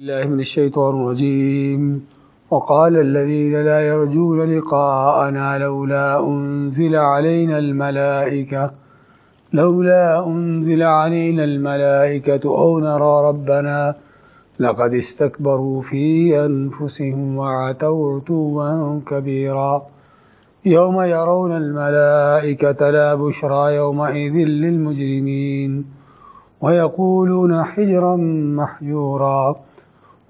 الله من الشيطان الرجيم. وقال الذين لا يرجون لقاءنا لولا أنزل علينا الملائكة، لولا أنزل علينا الملائكة أو نرى ربنا لقد استكبروا في أنفسهم وعتوا عتوا كبيرا. يوم يرون الملائكة لا بشرى يومئذ للمجرمين، ويقولون حجرا محجورا.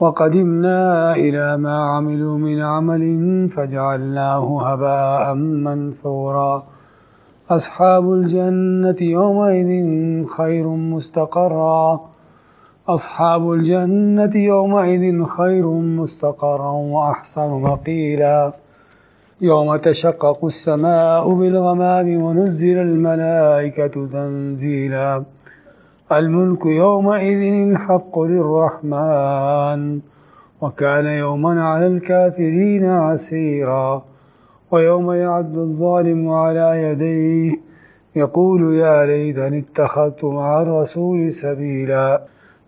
وقدمنا إلى ما عملوا من عمل فجعلناه هباء منثورا. أصحاب الجنة يومئذ خير مستقرا. أصحاب الجنة يومئذ خير مستقرا وأحسن مقيلا. يوم تشقق السماء بالغمام ونزل الملائكة تنزيلا. الملك يومئذ الحق للرحمن، وكان يوما على الكافرين عسيرا، ويوم يعد الظالم على يديه، يقول يا ليتني اتخذت مع الرسول سبيلا،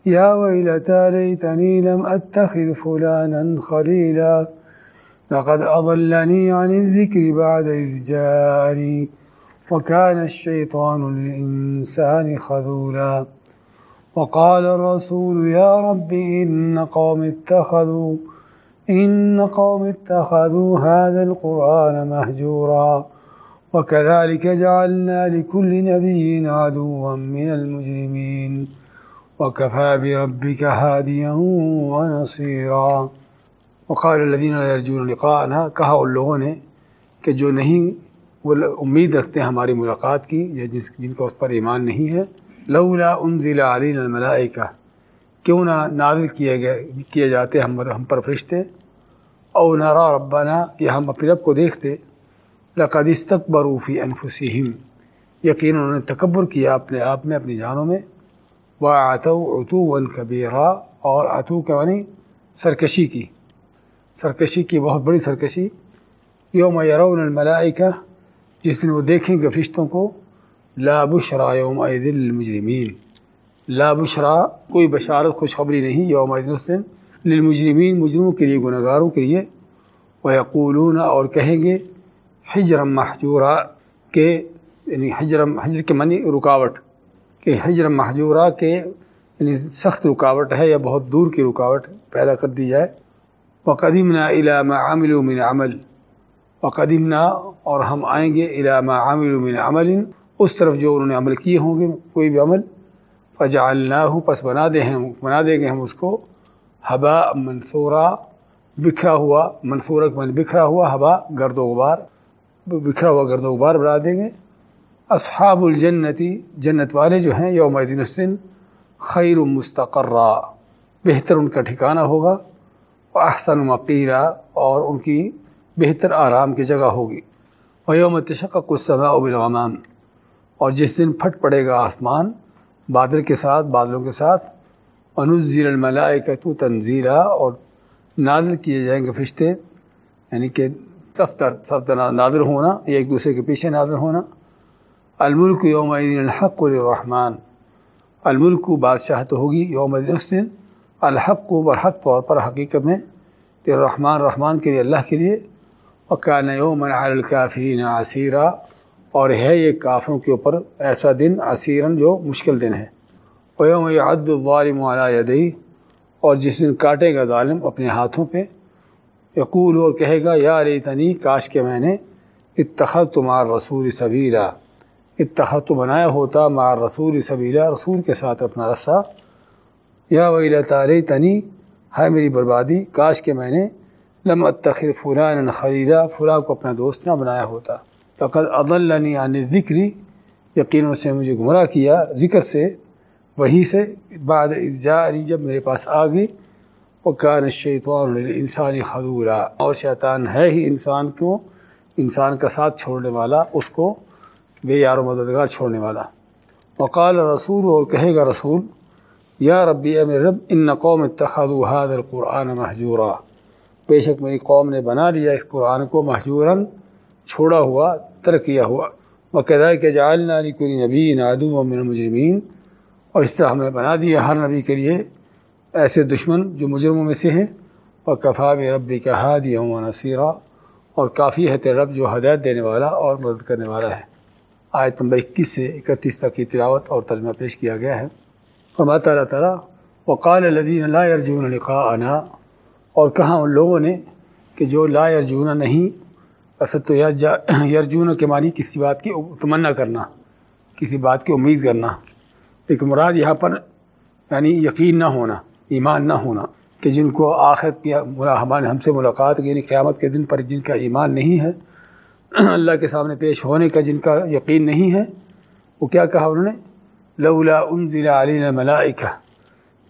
يا ويلتى ليتني لم أتخذ فلانا خليلا، لقد أضلني عن الذكر بعد إذ جاءني وكان الشيطان للإنسان خذولا. وقال الرسول يا رب إن قوم اتخذوا، إن قوم اتخذوا هذا القرآن مهجورا. وكذلك جعلنا لكل نبي عدوا من المجرمين. وكفى بربك هاديا ونصيرا. وقال الذين لا يرجون لقاءنا کہا ان لوگوں نے کہ جو نہیں وہ امید رکھتے ہیں ہماری ملاقات کی، یا جس جن کا اس پر ایمان نہیں ہے۔ لولا انزل علينا الملائکہ، کیوں نہ نازل کیے گئے کیے جاتے ہم ہم پر فرشتے؟ او نرا ربنا، یا ہم اپنے رب کو دیکھتے۔ لقد استكبروا في انفسهم یقین انہوں نے تکبر کیا اپنے آپ میں، اپنی جانوں میں۔ وعتوا عتوا كبيرا، اور عتو کے معنی سرکشی کی۔ سرکشی کی بہت بڑی سرکشی۔ یوم یرون الملائکہ جس دن وہ دیکھیں گے فرشتوں کو، لا بشرا یوم المجرمین لا بشرا، کوئی بشارت، خوشخبری نہیں یوم دن للمجرمین، مجرموں کے لیے گناہ کے لیے۔ وہ یقولون اور کہیں گے حجرم محجورہ کے یعنی حجرم، حجر کے منی رکاوٹ، کہ حجرم محجورہ کے یعنی سخت رکاوٹ ہے یا بہت دور کی رکاوٹ پیدا کر دی جائے۔ وہ قدیم نا علامہ عامل من عمل۔ و قدیم اور ہم آئیں گے علامہ عامل من عمل، اس طرف جو انہوں نے عمل کیے ہوں گے، کوئی بھی عمل۔ فجا اللہ پس بنا دیں ہم بنا دیں گے ہم اس کو۔ حبا منصورہ بکھرا ہوا منصورہ من بکھرا ہوا حبا گرد و غبار۔ بکھرا ہوا گرد و غبار بنا دیں گے اصحاب الجنتی، جنت والے جو ہیں یوم دن السن خیر مستقرہ بہتر ان کا ٹھکانہ ہوگا۔ احسن مقیرہ اور ان کی بہتر آرام کی جگہ ہوگی۔ و یوم تشقق السماء بالغمام۔ اور جس دن پھٹ پڑے گا آسمان، بادل کے ساتھ، بادلوں کے ساتھ انزیر الملائکۃ تنزیلا اور نازل کیے جائیں گے فرشتے۔ یعنی کہ سفتر سفت نادر ہونا، یا ایک دوسرے کے پیچھے نادر ہونا۔ الملک یوم الحق الرحمٰن الملک بادشاہ تو ہوگی یوم اس دن۔ الحق و برحق طور پر حقیقت میں رحمان رحمان کے لیے، اللہ کے لیے۔ وکان یوم الکافین عصیرہ اور ہے یہ کافروں کے اوپر ایسا دن عصیرن جو مشکل دن ہے۔ ویوم یعد الظالم علی یدئی اور جس دن کاٹے گا ظالم اپنے ہاتھوں پہ۔ یقول اور کہے گا، یا علی تنی کاش کے میں نے۔ اتخذ تمہار رسول صبیرہ اتخذ تو بنایا ہوتا مار رسول صبیرہ رسول کے ساتھ اپنا رسہ۔ یا ویلا تعلی تنی ہے میری بربادی، کاش کے میں نے لم اتخذ فلان خلیدہ فلاں کو اپنا دوست نہ بنایا ہوتا۔ فقط عدلنی عن ذکری یقینوں سے مجھے گمراہ کیا ذکر سے۔ وہی سے بعد جاری جب میرے پاس آ گئی۔ وہ کان شیطان انسانی خدورہ اور شیطان ہے ہی انسان کو انسان کا ساتھ چھوڑنے والا، اس کو بے یار و مددگار چھوڑنے والا۔ وقال رسول اور کہے گا رسول، یا ربی اے میرے رب ان قوم اتخذوا هذا القرآن محجورا بے شک میری قوم نے بنا لیا اس قرآن کو محجوراً، چھوڑا ہوا، ترک کیا ہوا۔ وقدۂ کے جالنا علی کوئی نبی نادو و من مجرمین اور اس طرح ہم نے بنا دیا ہر نبی کے لیے ایسے دشمن جو مجرموں میں سے ہیں۔ اور کفاب ربی کا حاد یوم نصیرہ اور کافی ہے رب جو ہدایت دینے والا اور مدد کرنے والا ہے۔ آیت نمبر اکیس سے اکتیس تک کی تلاوت اور ترجمہ پیش کیا گیا ہے۔ فرماتا اللہ تعالیٰ وقال الدین لا ارجون لقاءنا۔ اور کہاں ان لوگوں نے کہ جو لا ارجون نہیں، اصل تو یرجون کے معنی کسی بات کی تمنا کرنا، کسی بات کی امید کرنا۔ ایک مراد یہاں پر یعنی یقین نہ ہونا، ایمان نہ ہونا کہ جن کو آخر ہمارے ہم سے ملاقات یعنی قیامت کے دن پر جن کا ایمان نہیں ہے، اللہ کے سامنے پیش ہونے کا جن کا یقین نہیں ہے، وہ کیا کہا انہوں نے؟ لولا انزل علینا ملائکہ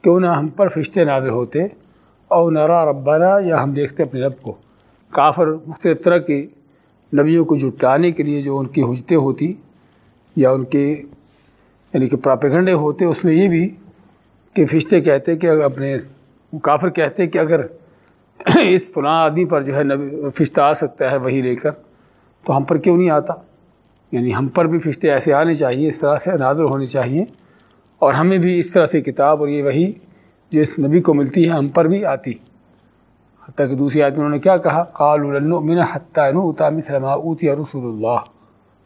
کیوں نہ ہم پر فرشتے نازل ہوتے او نرا ربنا، یا ہم دیکھتے اپنے رب کو۔ کافر مختلف طرح کے نبیوں کو جٹانے کے لیے جو ان کی حجتیں ہوتی، یا ان کے یعنی کہ پراپیگنڈے ہوتے، اس میں یہ بھی کہ فرشتے کہتے کہ اپنے کافر کہتے کہ اگر اس فلاں آدمی پر جو ہے نبی، فرشتہ آ سکتا ہے وہی لے کر، تو ہم پر کیوں نہیں آتا؟ یعنی ہم پر بھی فرشتے ایسے آنے چاہیے، اس طرح سے نازل ہونے چاہیے، اور ہمیں بھی اس طرح سے کتاب اور یہ وہی جو اس نبی کو ملتی ہے، ہم پر بھی آتی۔ حتیٰ کہ دوسری آدمی انہوں نے کیا کہا؟ قال من حتیٰ اتام سلما اوتی رسول اللہ۔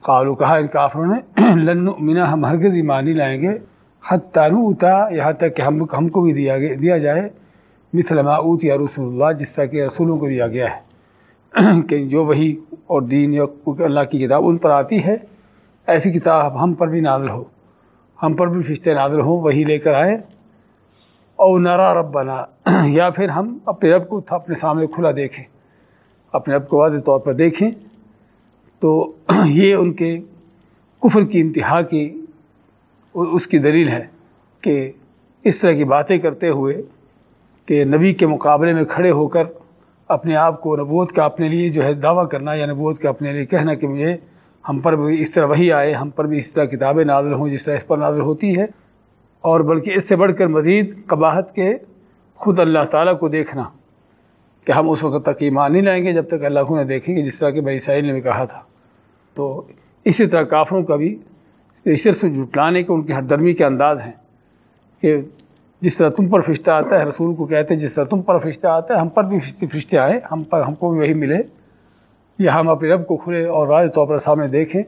قالو کہا ان کافروں نے، لن منا ہم ہرگز ایمان نہیں لائیں گے۔ حتیٰ اتا یہاں تک کہ ہم ہم کو بھی دیا گیا دیا جائے۔ مثلما اوت یا رسول اللہ، جس طرح کہ رسولوں کو دیا گیا ہے۔ کہ جو وہی اور دین یا اللہ کی کتاب ان پر آتی ہے، ایسی کتاب ہم پر بھی نازل ہو۔ ہم پر بھی فشتے نازل ہوں وہی لے کر آئے۔ او نرا رب بنا یا پھر ہم اپنے رب کو اپنے سامنے کھلا دیکھیں، اپنے رب کو واضح طور پر دیکھیں۔ تو یہ ان کے کفر کی انتہا کی اس کی دلیل ہے کہ اس طرح کی باتیں کرتے ہوئے کہ نبی کے مقابلے میں کھڑے ہو کر اپنے آپ کو نبوت کا اپنے لیے جو ہے دعویٰ کرنا یا نبوت کا اپنے لیے کہنا کہ مجھے ہم پر بھی اس طرح وہی آئے، ہم پر بھی اس طرح کتابیں نازل ہوں جس طرح اس پر نازل ہوتی ہے۔ اور بلکہ اس سے بڑھ کر مزید قباحت کے خود اللہ تعالیٰ کو دیکھنا کہ ہم اس وقت تک ایمان نہیں لائیں گے جب تک اللہ کو نہ دیکھیں گے، جس طرح کہ بھائی ساحل نے بھی کہا تھا۔ تو اسی طرح کافروں کا بھی عشر سے جھٹلانے کے ان کی ہر درمی کے انداز ہیں کہ جس طرح تم پر فرشتہ آتا ہے، رسول کو کہتے ہیں، جس طرح تم پر فرشتہ آتا ہے، ہم پر بھی فرشتے آئے، ہم پر ہم کو بھی وہی ملے۔ یا ہم اپنے رب کو کھلے اور راج طور پر سامنے دیکھیں۔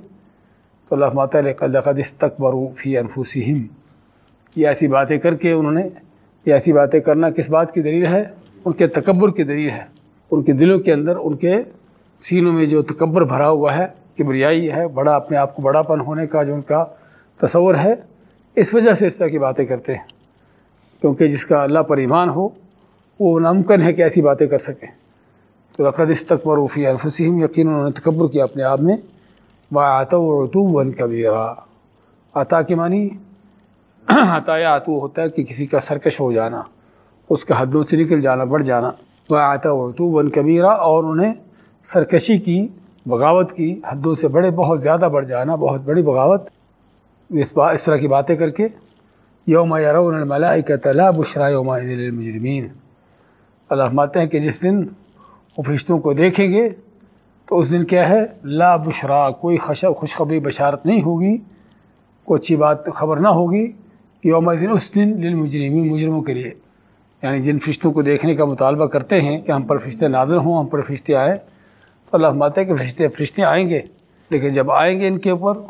تو اللہ ماتِ تک فی انفوسہم یہ ایسی باتیں کر کے انہوں نے، یہ ایسی باتیں کرنا کس بات کی دلیل ہے؟ ان کے تکبر کی دلیل ہے۔ ان کے دلوں کے اندر، ان کے سینوں میں جو تکبر بھرا ہوا ہے کہ بریائی ہے، بڑا اپنے آپ کو بڑا پن ہونے کا جو ان کا تصور ہے، اس وجہ سے اس طرح کی باتیں کرتے ہیں۔ کیونکہ جس کا اللہ پر ایمان ہو، وہ ناممکن ہے کہ ایسی باتیں کر سکیں تو رقد اس تک بروفی الفسیم یقین انہوں نے تکبر کیا اپنے آپ میں۔ وہ آتا اردو ون کبھی عطا کے معنی عطایا آتو ہوتا ہے کہ کسی کا سرکش ہو جانا، اس کا حدوں سے نکل جانا، بڑھ جانا۔ وہ آتا اردو ون کبیرہ اور انہیں سرکشی کی، بغاوت کی حدوں سے بڑے، بہت زیادہ بڑھ جانا، بہت بڑی بغاوت۔ اس با، اس طرح کی باتیں کر کے یوم یرون الملائکۃ لا بشرا یوم للمجرمین۔ اللہ ماتے ہیں کہ جس دن وہ فرشتوں کو دیکھیں گے، تو اس دن کیا ہے؟ لا بشرا کوئی خوشخبری، بشارت نہیں ہوگی، کوئی اچھی بات خبر نہ ہوگی۔ یوم دن اس دن للمجرمین، مجرموں کے لیے۔ یعنی جن فرشتوں کو دیکھنے کا مطالبہ کرتے ہیں کہ ہم پر فرشتے نازل ہوں، ہم پر فرشتے آئے، تو اللہ ماتے ہیں کہ فرشتے فرشتے آئیں گے۔ لیکن جب آئیں گے ان کے اوپر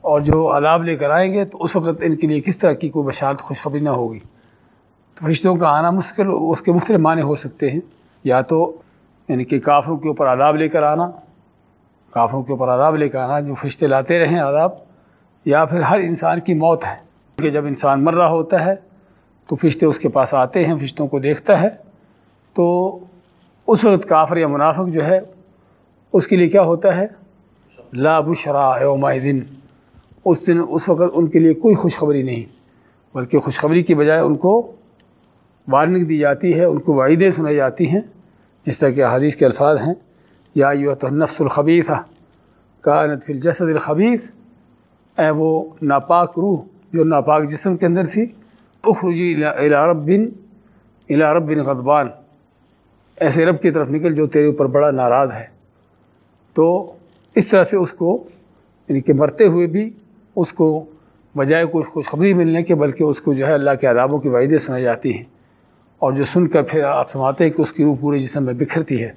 اور جو عذاب لے کر آئیں گے، تو اس وقت ان کے لیے کس طرح کی کوئی بشارت، خوشخبری نہ ہوگی۔ تو فرشتوں کا آنا مشکل، اس کے مختلف معنی ہو سکتے ہیں۔ یا تو یعنی کہ کافروں کے اوپر عذاب لے کر آنا، کافروں کے اوپر عذاب لے کر آنا، جو فرشتے لاتے رہیں عذاب، یا پھر ہر انسان کی موت ہے۔ کہ جب انسان مر رہا ہوتا ہے تو فرشتے اس کے پاس آتے ہیں، فرشتوں کو دیکھتا ہے۔ تو اس وقت کافر یا منافق جو ہے، اس کے لیے کیا ہوتا ہے؟ لا بشرا یوم دن اس دن، اس وقت ان کے لیے کوئی خوشخبری نہیں، بلکہ خوشخبری کی بجائے ان کو وارننگ دی جاتی ہے، ان کو وعیدیں سنائی جاتی ہیں، جس طرح کہ حدیث کے الفاظ ہیں۔ یا یو تو الخبیث کا فی الجسد الخبیث۔ اے وہ ناپاک روح جو ناپاک جسم کے اندر تھی، اخرجی رب بن رب بن غضبان۔ ایسے رب کی طرف نکل جو تیرے اوپر بڑا ناراض ہے۔ تو اس طرح سے اس کو یعنی کہ مرتے ہوئے بھی اس کو بجائے کچھ خوشخبری ملنے کے، بلکہ اس کو جو ہے اللہ کے عذابوں کی وعیدیں سنائی جاتی ہیں۔ اور جو سن کر پھر آپ سماتے ہیں کہ اس کی روح پورے جسم میں بکھرتی ہے۔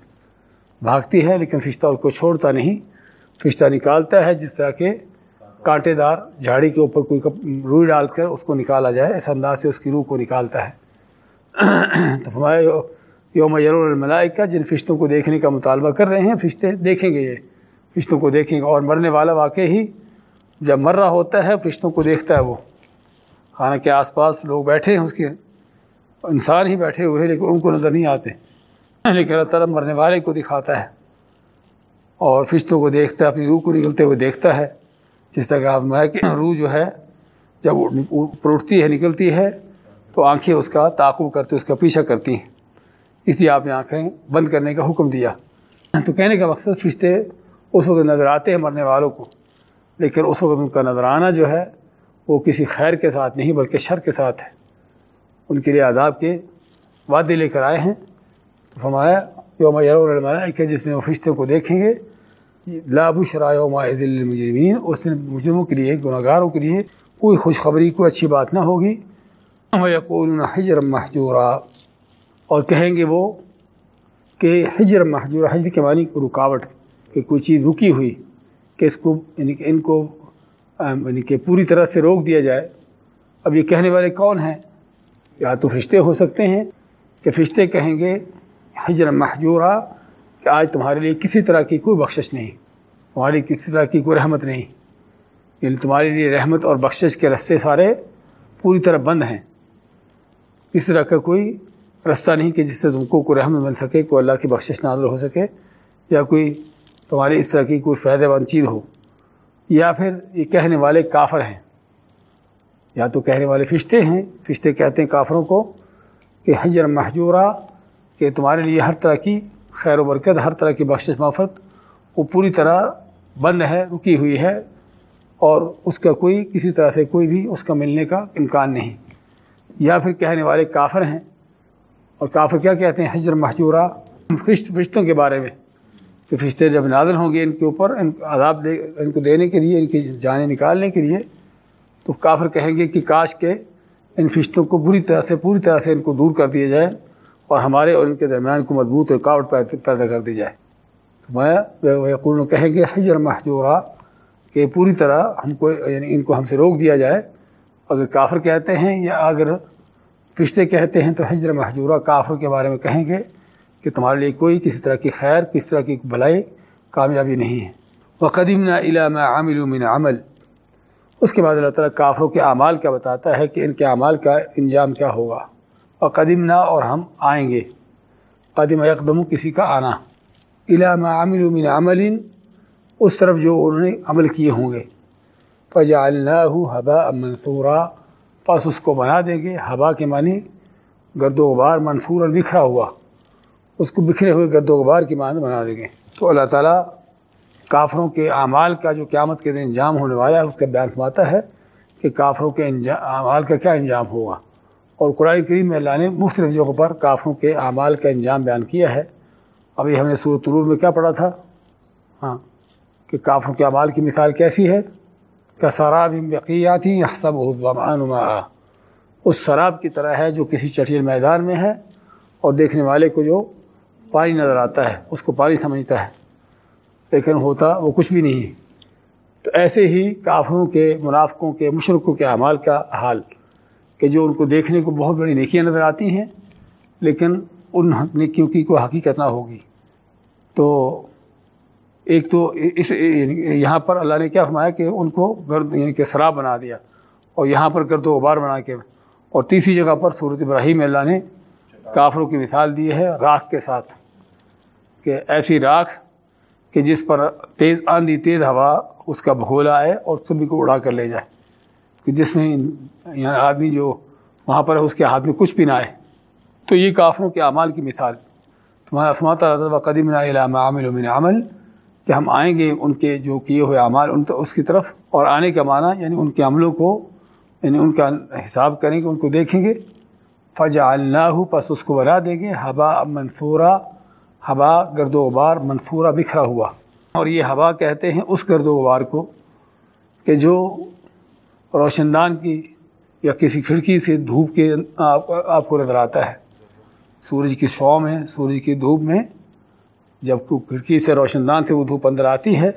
بھاگتی ہے، لیکن فرشتہ اس کو چھوڑتا نہیں۔ فرشتہ نکالتا ہے جس طرح کے کانٹے دار جھاڑی کے اوپر کوئی روئی ڈال کر اس کو نکالا جائے اس انداز سے اس کی روح کو نکالتا ہے۔ تو فرمایا یوم یرور الملائکہ، جن فرشتوں کو دیکھنے کا مطالبہ کر رہے ہیں، فرشتے دیکھیں گے یہ۔ فرشتوں کو دیکھیں گے، اور مرنے والا واقع ہی جب مر رہا ہوتا ہے، فرشتوں کو دیکھتا ہے وہ۔ حالانکہ آس پاس لوگ بیٹھے ہیں، اس کے انسان ہی بیٹھے ہوئے ہیں، لیکن ان کو نظر نہیں آتے۔ لیکن اللہ تعالیٰ مرنے والے کو دکھاتا ہے اور فرشتوں کو دیکھتا ہے، اپنی روح کو نکلتے ہوئے دیکھتا ہے۔ جس طرح کہ آپ میں کہ روح جو ہے، جب اوپر اٹھتی ہے، نکلتی ہے، تو آنکھیں اس کا تعاقب کرتے، اس کا پیچھا کرتی ہیں۔ اس لیے آپ نے آنکھیں بند کرنے کا حکم دیا۔ تو کہنے کا مقصد فرشتے اس وقت نظر آتے ہیں مرنے والوں کو، لیکن اس وقت ان کا نظر آنا جو ہے، وہ کسی خیر کے ساتھ نہیں، بلکہ شر کے ساتھ ہے۔ ان کے لیے عذاب کے وعدے لے کر آئے ہیں۔ تو فرمایا، یوم یور کہ جس نے وہ فرشتوں کو دیکھیں گے لاب شرائے عز المجرمین اس دن مجرموں کے لیے گناہ گاروں کے لیے کوئی خوشخبری، کوئی اچھی بات نہ ہوگی۔ یقول حجر محجورہ اور کہیں گے وہ کہ حجر محجور حجر کے معنی کو رکاوٹ، کہ کوئی چیز رکی ہوئی، کہ اس کو یعنی کہ ان کو یعنی کہ پوری طرح سے روک دیا جائے۔ اب یہ کہنے والے کون ہیں؟ یا تو فرشتے ہو سکتے ہیں کہ فرشتے کہیں گے حجر محجورہ کہ آج تمہارے لیے کسی طرح کی کوئی بخشش نہیں تمہاری کسی طرح کی کوئی رحمت نہیں۔ یعنی تمہارے لیے رحمت اور بخشش کے رستے سارے پوری طرح بند ہیں۔ کس طرح کا کوئی رستہ نہیں کہ جس سے تم کو کوئی رحمت مل سکے، کوئی اللہ کی بخشش نازل ہو سکے، یا کوئی تمہاری اس طرح کی کوئی فائدہ مند چیز ہو، یا پھر یہ کہنے والے کافر ہیں۔ یا تو کہنے والے فشتے ہیں فشتے کہتے ہیں کافروں کو کہ حجر محجورہ کہ تمہارے لیے ہر طرح کی خیر و برکت، ہر طرح کی بخشش مافت وہ پوری طرح بند ہے، رکی ہوئی ہے اور اس کا کوئی، کسی طرح سے کوئی بھی اس کا ملنے کا امکان نہیں۔ یا پھر کہنے والے کافر ہیں اور کافر کیا کہتے ہیں؟ حجر محجورہ۔ فشت فشتوں کے بارے میں کہ فشتے جب نازل ہوں گے ان کے اوپر، ان عذاب دے، ان کو دینے کے لیے، ان کی جانیں نکالنے کے لیے، تو کافر کہیں گے کہ کاش کے ان فشتوں کو بری طرح سے، پوری طرح سے ان کو دور کر دیا جائے۔ اور ہمارے اور ان کے درمیان کو مضبوط رکاوٹ پیدا کر دی جائے۔ تو میں یقول کہیں گے حجر محجورہ کہ پوری طرح ہم کو یعنی ان کو ہم سے روک دیا جائے۔ اگر کافر کہتے ہیں یا اگر فشتے کہتے ہیں تو حجر محجورہ کافر کے بارے میں کہیں گے کہ تمہارے لیے کوئی کسی طرح کی خیر، کسی طرح کی بھلائی کامیابی نہیں ہے۔ وہ قدیم نہ علامہ عامل من عمل۔ اس کے بعد اللہ تعالیٰ کافروں کے اعمال کا بتاتا ہے کہ ان کے اعمال کا انجام کیا ہوگا۔ اور قدیم نہ اور ہم آئیں گے۔ قدیم اقدم کسی کا آنا۔ علامہ عامل من عمل۔ اس طرف جو انہوں نے عمل کیے ہوں گے۔ فجا اللہ حبا منصورہ پس اس کو بنا دیں گے۔ ہوا کے معنی گرد و غبار منصور بکھرا ہوا۔ اس کو بکھرے ہوئے گرد و غبار کی معنی بنا دیں گے۔ تو اللہ تعالیٰ کافروں کے اعمال کا جو قیامت کے دن انجام ہونے والا ہے، اس کا بیان فرماتا ہے کہ کافروں کے اعمال کا کیا انجام ہوگا۔ اور قرآن کریم میں اللہ نے مختلف جگہوں پر کافروں کے اعمال کا انجام بیان کیا ہے۔ ابھی ہم نے سورت طرور میں کیا پڑھا تھا؟ ہاں کہ کافروں کے اعمال کی مثال کیسی ہے؟ کہ سراب یقیاتی سب نما اس شراب کی طرح ہے جو کسی چٹیل میدان میں ہے اور دیکھنے والے کو جو پانی نظر آتا ہے، اس کو پانی سمجھتا ہے۔ لیکن ہوتا وہ کچھ بھی نہیں۔ تو ایسے ہی کافروں کے، منافقوں کے مشرقوں کے اعمال کا حال۔ کہ جو ان کو دیکھنے کو بہت بڑی نیکیاں نظر آتی ہیں، لیکن ان نیکیوں کی کوئی حقیقت نہ ہوگی۔ تو ایک تو اس یعنی یہاں پر اللہ نے کیا فرمایا کہ ان کو گرد یعنی کہ شراب بنا دیا اور یہاں پر گرد و غبار بنا کے، اور تیسری جگہ پر صورت ابراہیم اللہ نے کافروں کی مثال دی ہے راکھ کے ساتھ، کہ ایسی راکھ کہ جس پر تیز، آندھی تیز ہوا، اس کا بھگولا آئے اور سبھی کو اڑا کر لے جائے۔ کہ جس میں یہاں آدمی جو وہاں پر ہے، اس کے ہاتھ میں کچھ بھی نہ آئے۔ تو یہ کافروں کے اعمال کی مثال۔ تمہارا سماتا رہتا قدیم علامہ عامل ومن عمل کہ ہم آئیں گے ان کے جو کیے ہوئے اعمال، ان اس کی طرف، اور آنے کا معنی یعنی ان کے عملوں کو یعنی ان کا حساب کریں گے، ان کو دیکھیں گے۔ فجا اللہ پس اس کو بنا دیں گے۔ ہوا منصورہ ہوا گرد و غبار منصورہ بکھرا ہوا۔ اور یہ ہوا کہتے ہیں اس گرد و غبار کو کہ جو روشن دان کی یا کسی کھڑکی سے دھوپ کے آپ کو نظر آتا ہے۔ سورج کی شو میں سورج کی دھوپ میں جب کھڑکی سے روشن دان سے وہ دھوپ اندر آتی ہے،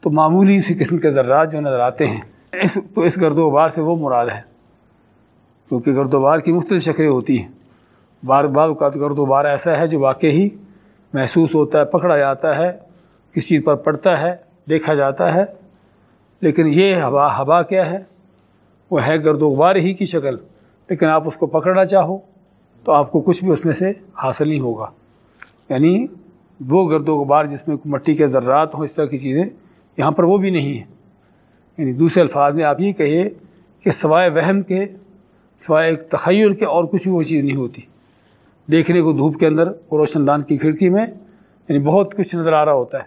تو معمولی سی قسم کے ذرات جو نظر آتے ہیں، اس تو اس گرد و غبار سے وہ مراد ہے۔ کیونکہ گرد و غبار کی مختلف شکلیں ہوتی ہیں۔ بار بار اوقات گرد و غبار ایسا ہے جو واقعی محسوس ہوتا ہے، پکڑا جاتا ہے، کس چیز پر پڑتا ہے، دیکھا جاتا ہے۔ لیکن یہ ہوا ہوا کیا ہے؟ وہ ہے گرد و غبار ہی کی شکل، لیکن آپ اس کو پکڑنا چاہو تو آپ کو کچھ بھی اس میں سے حاصل نہیں ہوگا۔ یعنی وہ گرد و غبار جس میں مٹی کے ذرات ہوں، اس طرح کی چیزیں یہاں پر وہ بھی نہیں ہیں۔ یعنی دوسرے الفاظ میں آپ یہ کہیے کہ سوائے وہم کے، سوائے ایک تخیل کے اور کچھ بھی وہ چیز نہیں ہوتی۔ دیکھنے کو دھوپ کے اندر روشن دان کی کھڑکی میں یعنی بہت کچھ نظر آ رہا ہوتا ہے،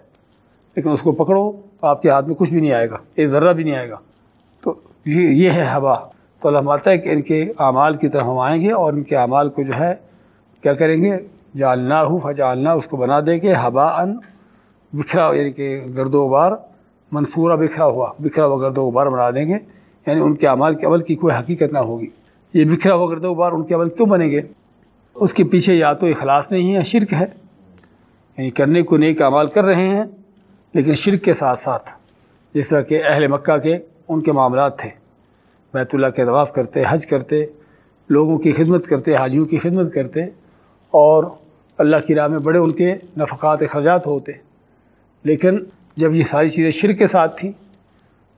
لیکن اس کو پکڑو تو آپ کے ہاتھ میں کچھ بھی نہیں آئے گا، ایک ذرہ بھی نہیں آئے گا۔ تو یہ ہے ہوا۔ تو اللہ ماتا ہے کہ ان کے اعمال کی طرف ہم آئیں گے اور ان کے اعمال کو جو ہے کیا کریں گے؟ جالنا ہو فجالنا اس کو بنا دیں گے۔ ہوا ان بکھرا یعنی کہ گرد و غبار، منصورہ بکھرا ہوا۔ بکھرا ہوا گرد و غبار بنا دیں گے۔ یعنی ان کے اعمال کے عمل کی کوئی حقیقت نہ ہوگی۔ یہ بکھرا ہوا گرد و غبار ان کے عمل کیوں بنیں گے؟ اس کے پیچھے یا تو اخلاص نہیں ہے، شرک ہے۔ یعنی کرنے کو نیک اعمال کر رہے ہیں، لیکن شرک کے ساتھ ساتھ، جس طرح کہ اہل مکہ کے، ان کے معاملات تھے۔ بیت اللہ کے طواف کرتے، حج کرتے، لوگوں کی خدمت کرتے، حاجیوں کی خدمت کرتے اور اللہ کی راہ میں بڑے ان کے نفقات، اخراجات ہوتے۔ لیکن جب یہ ساری چیزیں شرک کے ساتھ تھیں،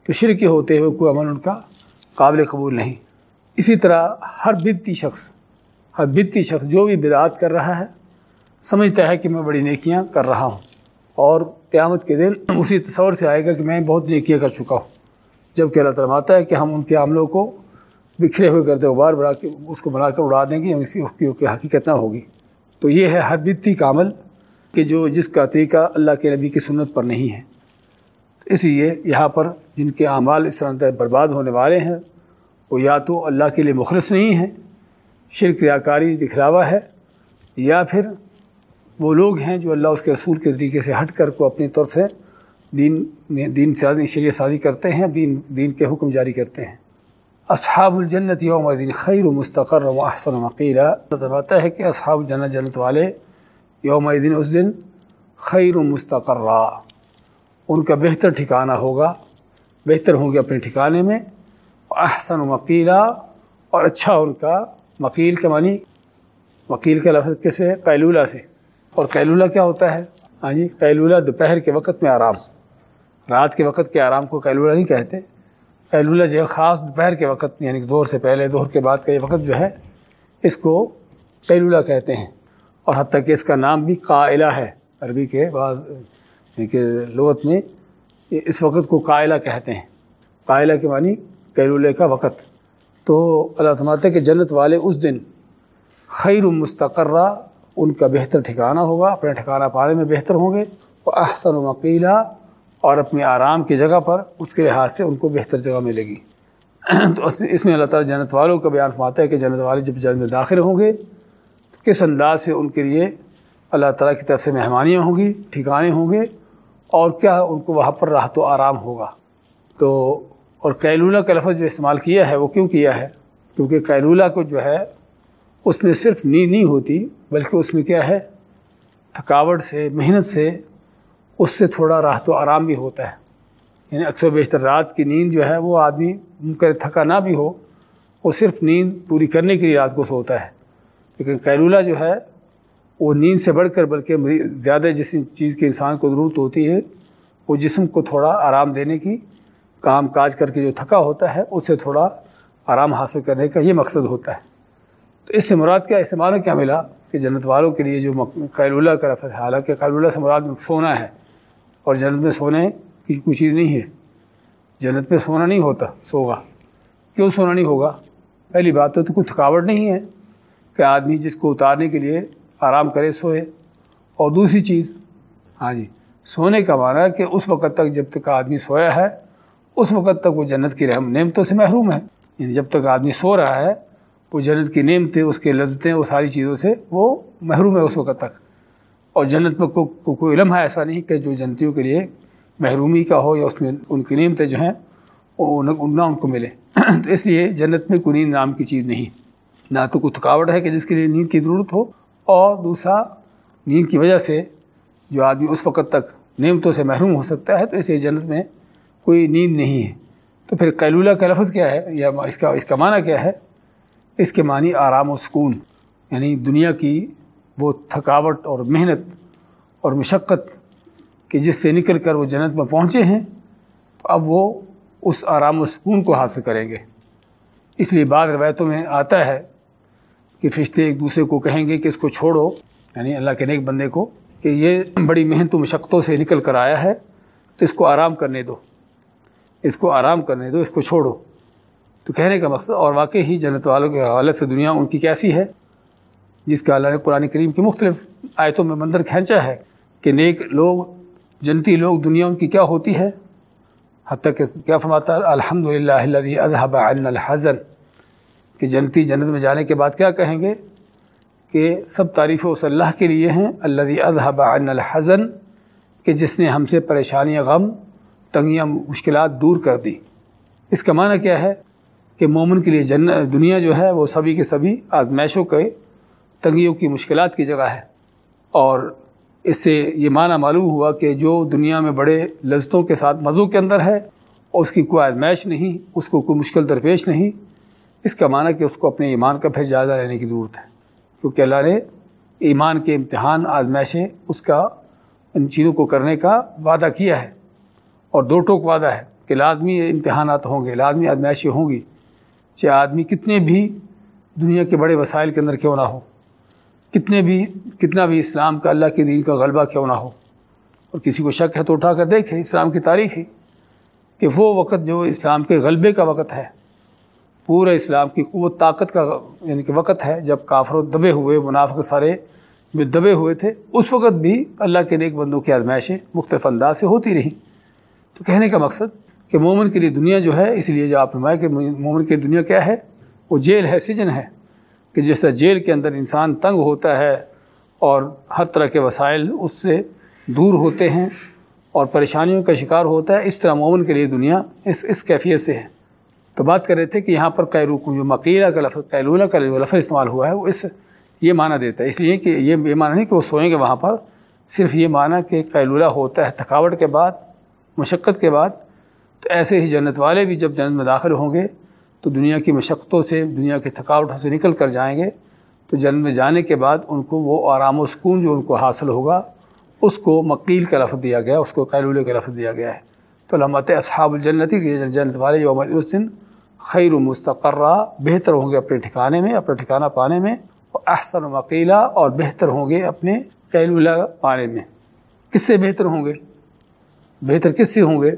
تو شرک کے ہوتے ہوئے کوئی عمل ان کا قابل قبول نہیں۔ اسی طرح ہر بدتی شخص، ہر بدتی شخص جو بھی بدعات کر رہا ہے، سمجھتا ہے کہ میں بڑی نیکیاں کر رہا ہوں اور قیامت کے دن اسی تصور سے آئے گا کہ میں بہت نیکیاں کر چکا ہوں۔ جبکہ اللہ تعالیٰ ہے کہ ہم ان کے عملوں کو بکھرے ہوئے کرتے غبار بڑھا کے اس کو بنا کر اڑا دیں گے اس کی حقیقت نہ ہوگی۔ تو یہ ہے ہر بدتی کا عمل کہ جو جس کا طریقہ اللہ کے نبی کی سنت پر نہیں ہے۔ تو اس لیے یہاں پر جن کے اعمال اس طرح برباد ہونے والے ہیں، وہ یا تو اللہ کے لیے مخلص نہیں ہیں، شرک ریاکاری دکھلاوا ہے، یا پھر وہ لوگ ہیں جو اللہ اس کے رسول کے طریقے سے ہٹ کر کو اپنی طرف سے دین دین سازی شریع سازی کرتے ہیں دین دین کے حکم جاری کرتے ہیں۔ اصحاب الجنت یوم دین خیر و مستقر و احسن مقیرہ نظر آتا ہے کہ اصحاب الجنت جنت والے یوم دن اس دن خیر و مستقرہ ان کا بہتر ٹھکانہ ہوگا۔ بہتر ہوں گے اپنے ٹھکانے میں۔ احسن و مقیلہ اور اچھا ان کا مکیل کے معنی وکیل کے لفظ کیسے قیلولہ سے۔ اور قیلولہ کیا ہوتا ہے؟ ہاں جی قیلولہ دوپہر کے وقت میں آرام۔ رات کے وقت کے آرام کو قیلولہ نہیں کہتے۔ قیلولہ جو ہے خاص دوپہر کے وقت یعنی دور سے پہلے دور کے بعد کا یہ وقت جو ہے، اس کو قیلولہ کہتے ہیں۔ اور حتیٰ کہ اس کا نام بھی قائلہ ہے۔ عربی کے بعض یعنی کہ لغت میں اس وقت کو قائلہ کہتے ہیں۔ قائلہ کے معنی قیلولے کا وقت۔ تو اللہ سماتے کہ جنت والے اس دن خیر مستقرہ، ان کا بہتر ٹھکانہ ہوگا اپنے ٹھکانہ پانے میں بہتر ہوں گے۔ اور احسن و مقیلہ اور اپنے آرام کی جگہ پر اس کے لحاظ سے ان کو بہتر جگہ ملے گی۔ تو اس میں اللہ تعالیٰ جنت والوں کا بیان فرماتا ہے کہ جنت والے جب جنت میں داخل ہوں گے، تو کس انداز سے ان کے لیے اللہ تعالیٰ کی طرف سے مہمانیاں ہوں گی، ٹھکانے ہوں گے، اور کیا ان کو وہاں پر راحت و آرام ہوگا؟ تو اور قیلولہ کا لفظ جو استعمال کیا ہے، وہ کیوں کیا ہے؟ کیونکہ قیلولہ کو جو ہے، اس میں صرف نیند نہیں ہوتی، بلکہ اس میں کیا ہے؟ تھکاوٹ سے، محنت سے اس سے تھوڑا راحت و آرام بھی ہوتا ہے۔ یعنی اکثر بیشتر رات کی نیند جو ہے وہ آدمی ممکن تھکا نہ بھی ہو، وہ صرف نیند پوری کرنے کے لیے رات کو سوتا ہے۔ لیکن قیلولہ جو ہے، وہ نیند سے بڑھ کر بلکہ زیادہ جس چیز کی انسان کو ضرورت ہوتی ہے، وہ جسم کو تھوڑا آرام دینے کی، کام کاج کر کے جو تھکا ہوتا ہے، اس سے تھوڑا آرام حاصل کرنے کا یہ مقصد ہوتا ہے۔ تو اس سے مراد کیا استعمال کیا ملا کہ جنت والوں کے لیے جو قیل اللہ کا رفت ہے، حالانکہ قیل اللہ سے مراد سونا ہے۔ اور جنت میں سونے کی کوئی چیز نہیں ہے۔ جنت میں سونا نہیں ہوتا، سوگا۔ کیوں سونا نہیں ہوگا؟ پہلی بات تو کوئی تھکاوٹ نہیں ہے کہ آدمی جس کو اتارنے کے لیے آرام کرے، سوئے۔ اور دوسری چیز ہاں جی سونے کا معنی کہ اس وقت تک جب تک آدمی سویا ہے، اس وقت تک وہ جنت کی رحم، نعمتوں سے محروم ہے۔ یعنی جب تک آدمی سو رہا ہے، وہ جنت کی نعمتیں، اس کے لذتیں، وہ ساری چیزوں سے وہ محروم ہے اس وقت تک۔ اور جنت میں کو, کو, کوئی علم ہے ایسا نہیں کہ جو جنتیوں کے لیے محرومی کا ہو یا اس میں ان کی نعمتیں جو ہیں وہ نہ ان کو ملے۔ تو اس لیے جنت میں کوئی نیند نام کی چیز نہیں۔ نہ تو کوئی تھکاوٹ ہے کہ جس کے لیے نیند کی ضرورت ہو اور دوسرا نیند کی وجہ سے جو آدمی اس وقت تک نعمتوں سے محروم ہو سکتا ہے تو اسے جنت میں کوئی نیند نہیں ہے۔ تو پھر قیلولہ کا لفظ کیا ہے؟ یا اس کا اس کا معنی کیا ہے؟ اس کے معنی آرام و سکون یعنی دنیا کی وہ تھکاوٹ اور محنت اور مشقت کہ جس سے نکل کر وہ جنت میں پہنچے ہیں، تو اب وہ اس آرام و سکون کو حاصل کریں گے۔ اس لیے بعض روایتوں میں آتا ہے کہ فرشتے ایک دوسرے کو کہیں گے کہ اس کو چھوڑو یعنی اللہ کے نیک بندے کو، کہ یہ بڑی محنت و مشقتوں سے نکل کر آیا ہے، تو اس کو آرام کرنے دو۔ اس کو آرام کرنے دو، اس کو چھوڑو۔ تو کہنے کا مقصد اور واقعی ہی جنت والوں کے حوالے سے دنیا ان کی کیسی ہے؟ جس کا اللہ نے قرآن کریم کی مختلف آیتوں میں مندر کھینچا ہے کہ نیک لوگ، جنتی لوگ دنیا ان کی کیا ہوتی ہے؟ حتیٰ کہ کیا فرماتا الحمد للہ اذهب عنا الحزن۔ کہ جنتی جنت میں جانے کے بعد کیا کہیں گے؟ کہ سب تعریف و اللہ کے لیے ہیں اللہ اذهب عنا الحزن، کہ جس نے ہم سے پریشانیاں غم تنگیاں مشکلات دور کر دی۔ اس کا معنی کیا ہے؟ کہ مومن کے لیے جن دنیا جو ہے وہ سبھی کے سبھی آزمائشوں کے تنگیوں کی مشکلات کی جگہ ہے۔ اور اس سے یہ معنی معلوم ہوا کہ جو دنیا میں بڑے لذتوں کے ساتھ مزوں کے اندر ہے اور اس کی کوئی آزمائش نہیں، اس کو کوئی مشکل درپیش نہیں۔ اس کا معنی کہ اس کو اپنے ایمان کا پھر جائزہ لینے کی ضرورت ہے۔ کیونکہ اللہ نے ایمان کے امتحان، آزمائشیں، اس کا، ان چیزوں کو کرنے کا وعدہ کیا ہے۔ اور دو ٹوک وعدہ ہے کہ لازمی امتحانات ہوں گے، لازمی آزمائشیں ہوں گی۔ چاہے آدمی کتنے بھی دنیا کے بڑے وسائل کے اندر کیوں نہ ہو۔ کتنے بھی، کتنا بھی اسلام کا، اللہ کے دین کا غلبہ کیوں نہ ہو۔ اور کسی کو شک ہے تو اٹھا کر دیکھے، اسلام کی تاریخ ہے کہ وہ وقت جو اسلام کے غلبے کا وقت ہے پورا اسلام کی قوت، طاقت کا یعنی کہ وقت ہے، جب کافر دبے ہوئے، منافق سارے میں دبے ہوئے تھے، اس وقت بھی اللہ کے نیک بندوں کی آزمائشیں مختلف انداز سے ہوتی رہیں۔ تو کہنے کا مقصد کہ مومن کے لیے دنیا جو ہے، اس لیے جو آپ نمائیں کہ مومن کی دنیا کیا ہے، وہ جیل ہے، سجن ہے۔ کہ جس طرح جیل کے اندر انسان تنگ ہوتا ہے اور ہر طرح کے وسائل اس سے دور ہوتے ہیں اور پریشانیوں کا شکار ہوتا ہے، اس طرح مومن کے لیے دنیا اس اس کیفیت سے ہے۔ تو بات کر رہے تھے کہ یہاں پر قیروق جو مقیلہ کا لفظ، قیلولہ کا جو لفظ استعمال ہوا ہے، وہ اس یہ معنی دیتا ہے۔ اس لیے کہ یہ یہ معنی نہیں کہ وہ سوئیں گے وہاں پر، صرف یہ معنی کہ قیلولہ ہوتا ہے تھکاوٹ کے بعد، مشقت کے بعد، تو ایسے ہی جنت والے بھی جب جنت میں داخل ہوں گے تو دنیا کی مشقتوں سے، دنیا کی تھکاوٹوں سے نکل کر جائیں گے، تو جنت میں جانے کے بعد ان کو وہ آرام و سکون جو ان کو حاصل ہوگا، اس کو مقیل کا لفظ دیا گیا، اس کو قیلولے کا لفظ دیا گیا ہے۔ تو علامت اصحاب الجنتی کہ جنت والے یوم اس دن خیر و مستقرہ، بہتر ہوں گے اپنے ٹھکانے میں، اپنا ٹھکانہ پانے میں، اور احسن و مقیلہ اور بہتر ہوں گے اپنے قیلولہ پانے میں۔ کس سے بہتر ہوں گے؟ بہتر کس سے ہوں گے؟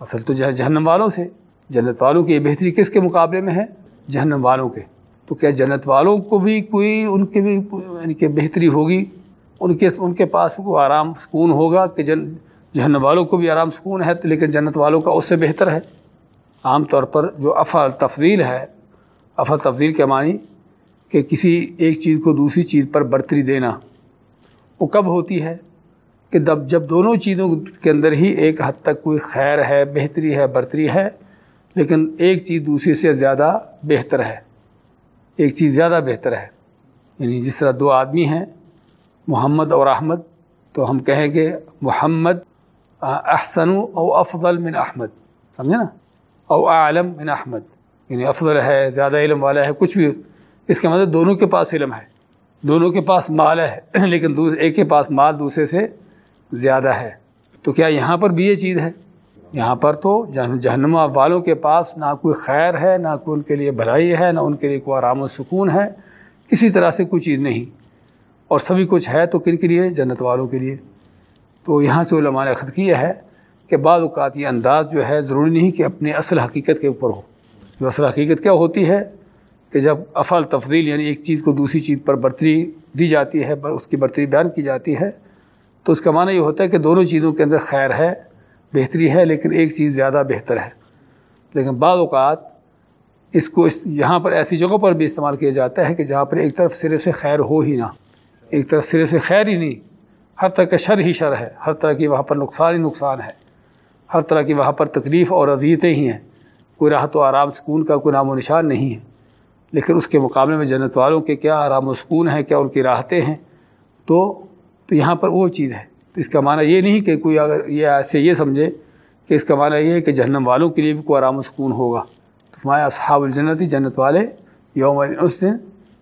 اصل تو جہنم والوں سے۔ جنت والوں کی یہ بہتری کس کے مقابلے میں ہے؟ جہنم والوں کے۔ تو کیا جنت والوں کو بھی کوئی ان کے بھی یعنی کہ بہتری ہوگی؟ ان کے ان کے پاس کوئی آرام سکون ہوگا کہ جن، جہنم والوں کو بھی آرام سکون ہے، تو لیکن جنت والوں کا اس سے بہتر ہے؟ عام طور پر جو افعال تفضیل ہے، افعال تفضیل کے معنی کہ کسی ایک چیز کو دوسری چیز پر برتری دینا۔ وہ کب ہوتی ہے؟ کہ جب جب دونوں چیزوں کے اندر ہی ایک حد تک کوئی خیر ہے، بہتری ہے، برتری ہے لیکن ایک چیز دوسری سے زیادہ بہتر ہے۔ ایک چیز زیادہ بہتر ہے۔ یعنی جس طرح دو آدمی ہیں، محمد اور احمد، تو ہم کہیں گے محمد احسن او افضل من احمد۔ سمجھے نا؟ او عالم من احمد۔ یعنی افضل ہے، زیادہ علم والا ہے، کچھ بھی۔ اس کا مطلب دونوں کے پاس علم ہے۔ دونوں کے پاس مال ہے، لیکن ایک کے پاس مال دوسرے سے زیادہ ہے۔ تو کیا یہاں پر بھی یہ چیز ہے؟ یہاں پر تو جہنما والوں کے پاس نہ کوئی خیر ہے، نہ کوئی ان کے لیے بھلائی ہے، نہ ان کے لیے کوئی آرام و سکون ہے، کسی طرح سے کوئی چیز نہیں۔ اور سبھی کچھ ہے تو کن کے لیے؟ جنت والوں کے لیے۔ تو یہاں سے علماء نے خط کیا ہے کہ بعض اوقات یہ انداز جو ہے ضروری نہیں کہ اپنے اصل حقیقت کے اوپر ہو۔ جو اصل حقیقت کیا ہوتی ہے کہ جب افعال تفضیل یعنی ایک چیز کو دوسری چیز پر برتری دی جاتی ہے اس کی برتری بیان کی جاتی ہے، تو اس کا معنی یہ ہوتا ہے کہ دونوں چیزوں کے اندر خیر ہے بہتری ہے، لیکن ایک چیز زیادہ بہتر ہے۔ لیکن بعض اوقات اس کو اس یہاں پر ایسی جگہوں پر بھی استعمال کیا جاتا ہے کہ جہاں پر ایک طرف سرے سے خیر ہو ہی نہ۔ ایک طرف سرے سے خیر ہی نہیں۔ ہر طرح کا شر ہی شر ہے۔ ہر طرح کی وہاں پر نقصان ہی نقصان ہے۔ ہر طرح کی وہاں پر تکلیف اور اذیتیں ہی ہیں۔ کوئی راحت و آرام سکون کا کوئی نام و نشان نہیں ہے۔ لیکن اس کے مقابلے میں جنت والوں کے کیا آرام و سکون ہے کیا ان کی راحتیں ہیں؟ تو تو یہاں پر وہ چیز ہے۔ تو اس کا معنی یہ نہیں کہ کوئی اگر یہ ایسے یہ سمجھے کہ اس کا معنی یہ ہے کہ جہنم والوں کے لیے بھی کوئی آرام و سکون ہوگا۔ تو فرمایا، اصحاب الجنتی جنت والے یوم اس دن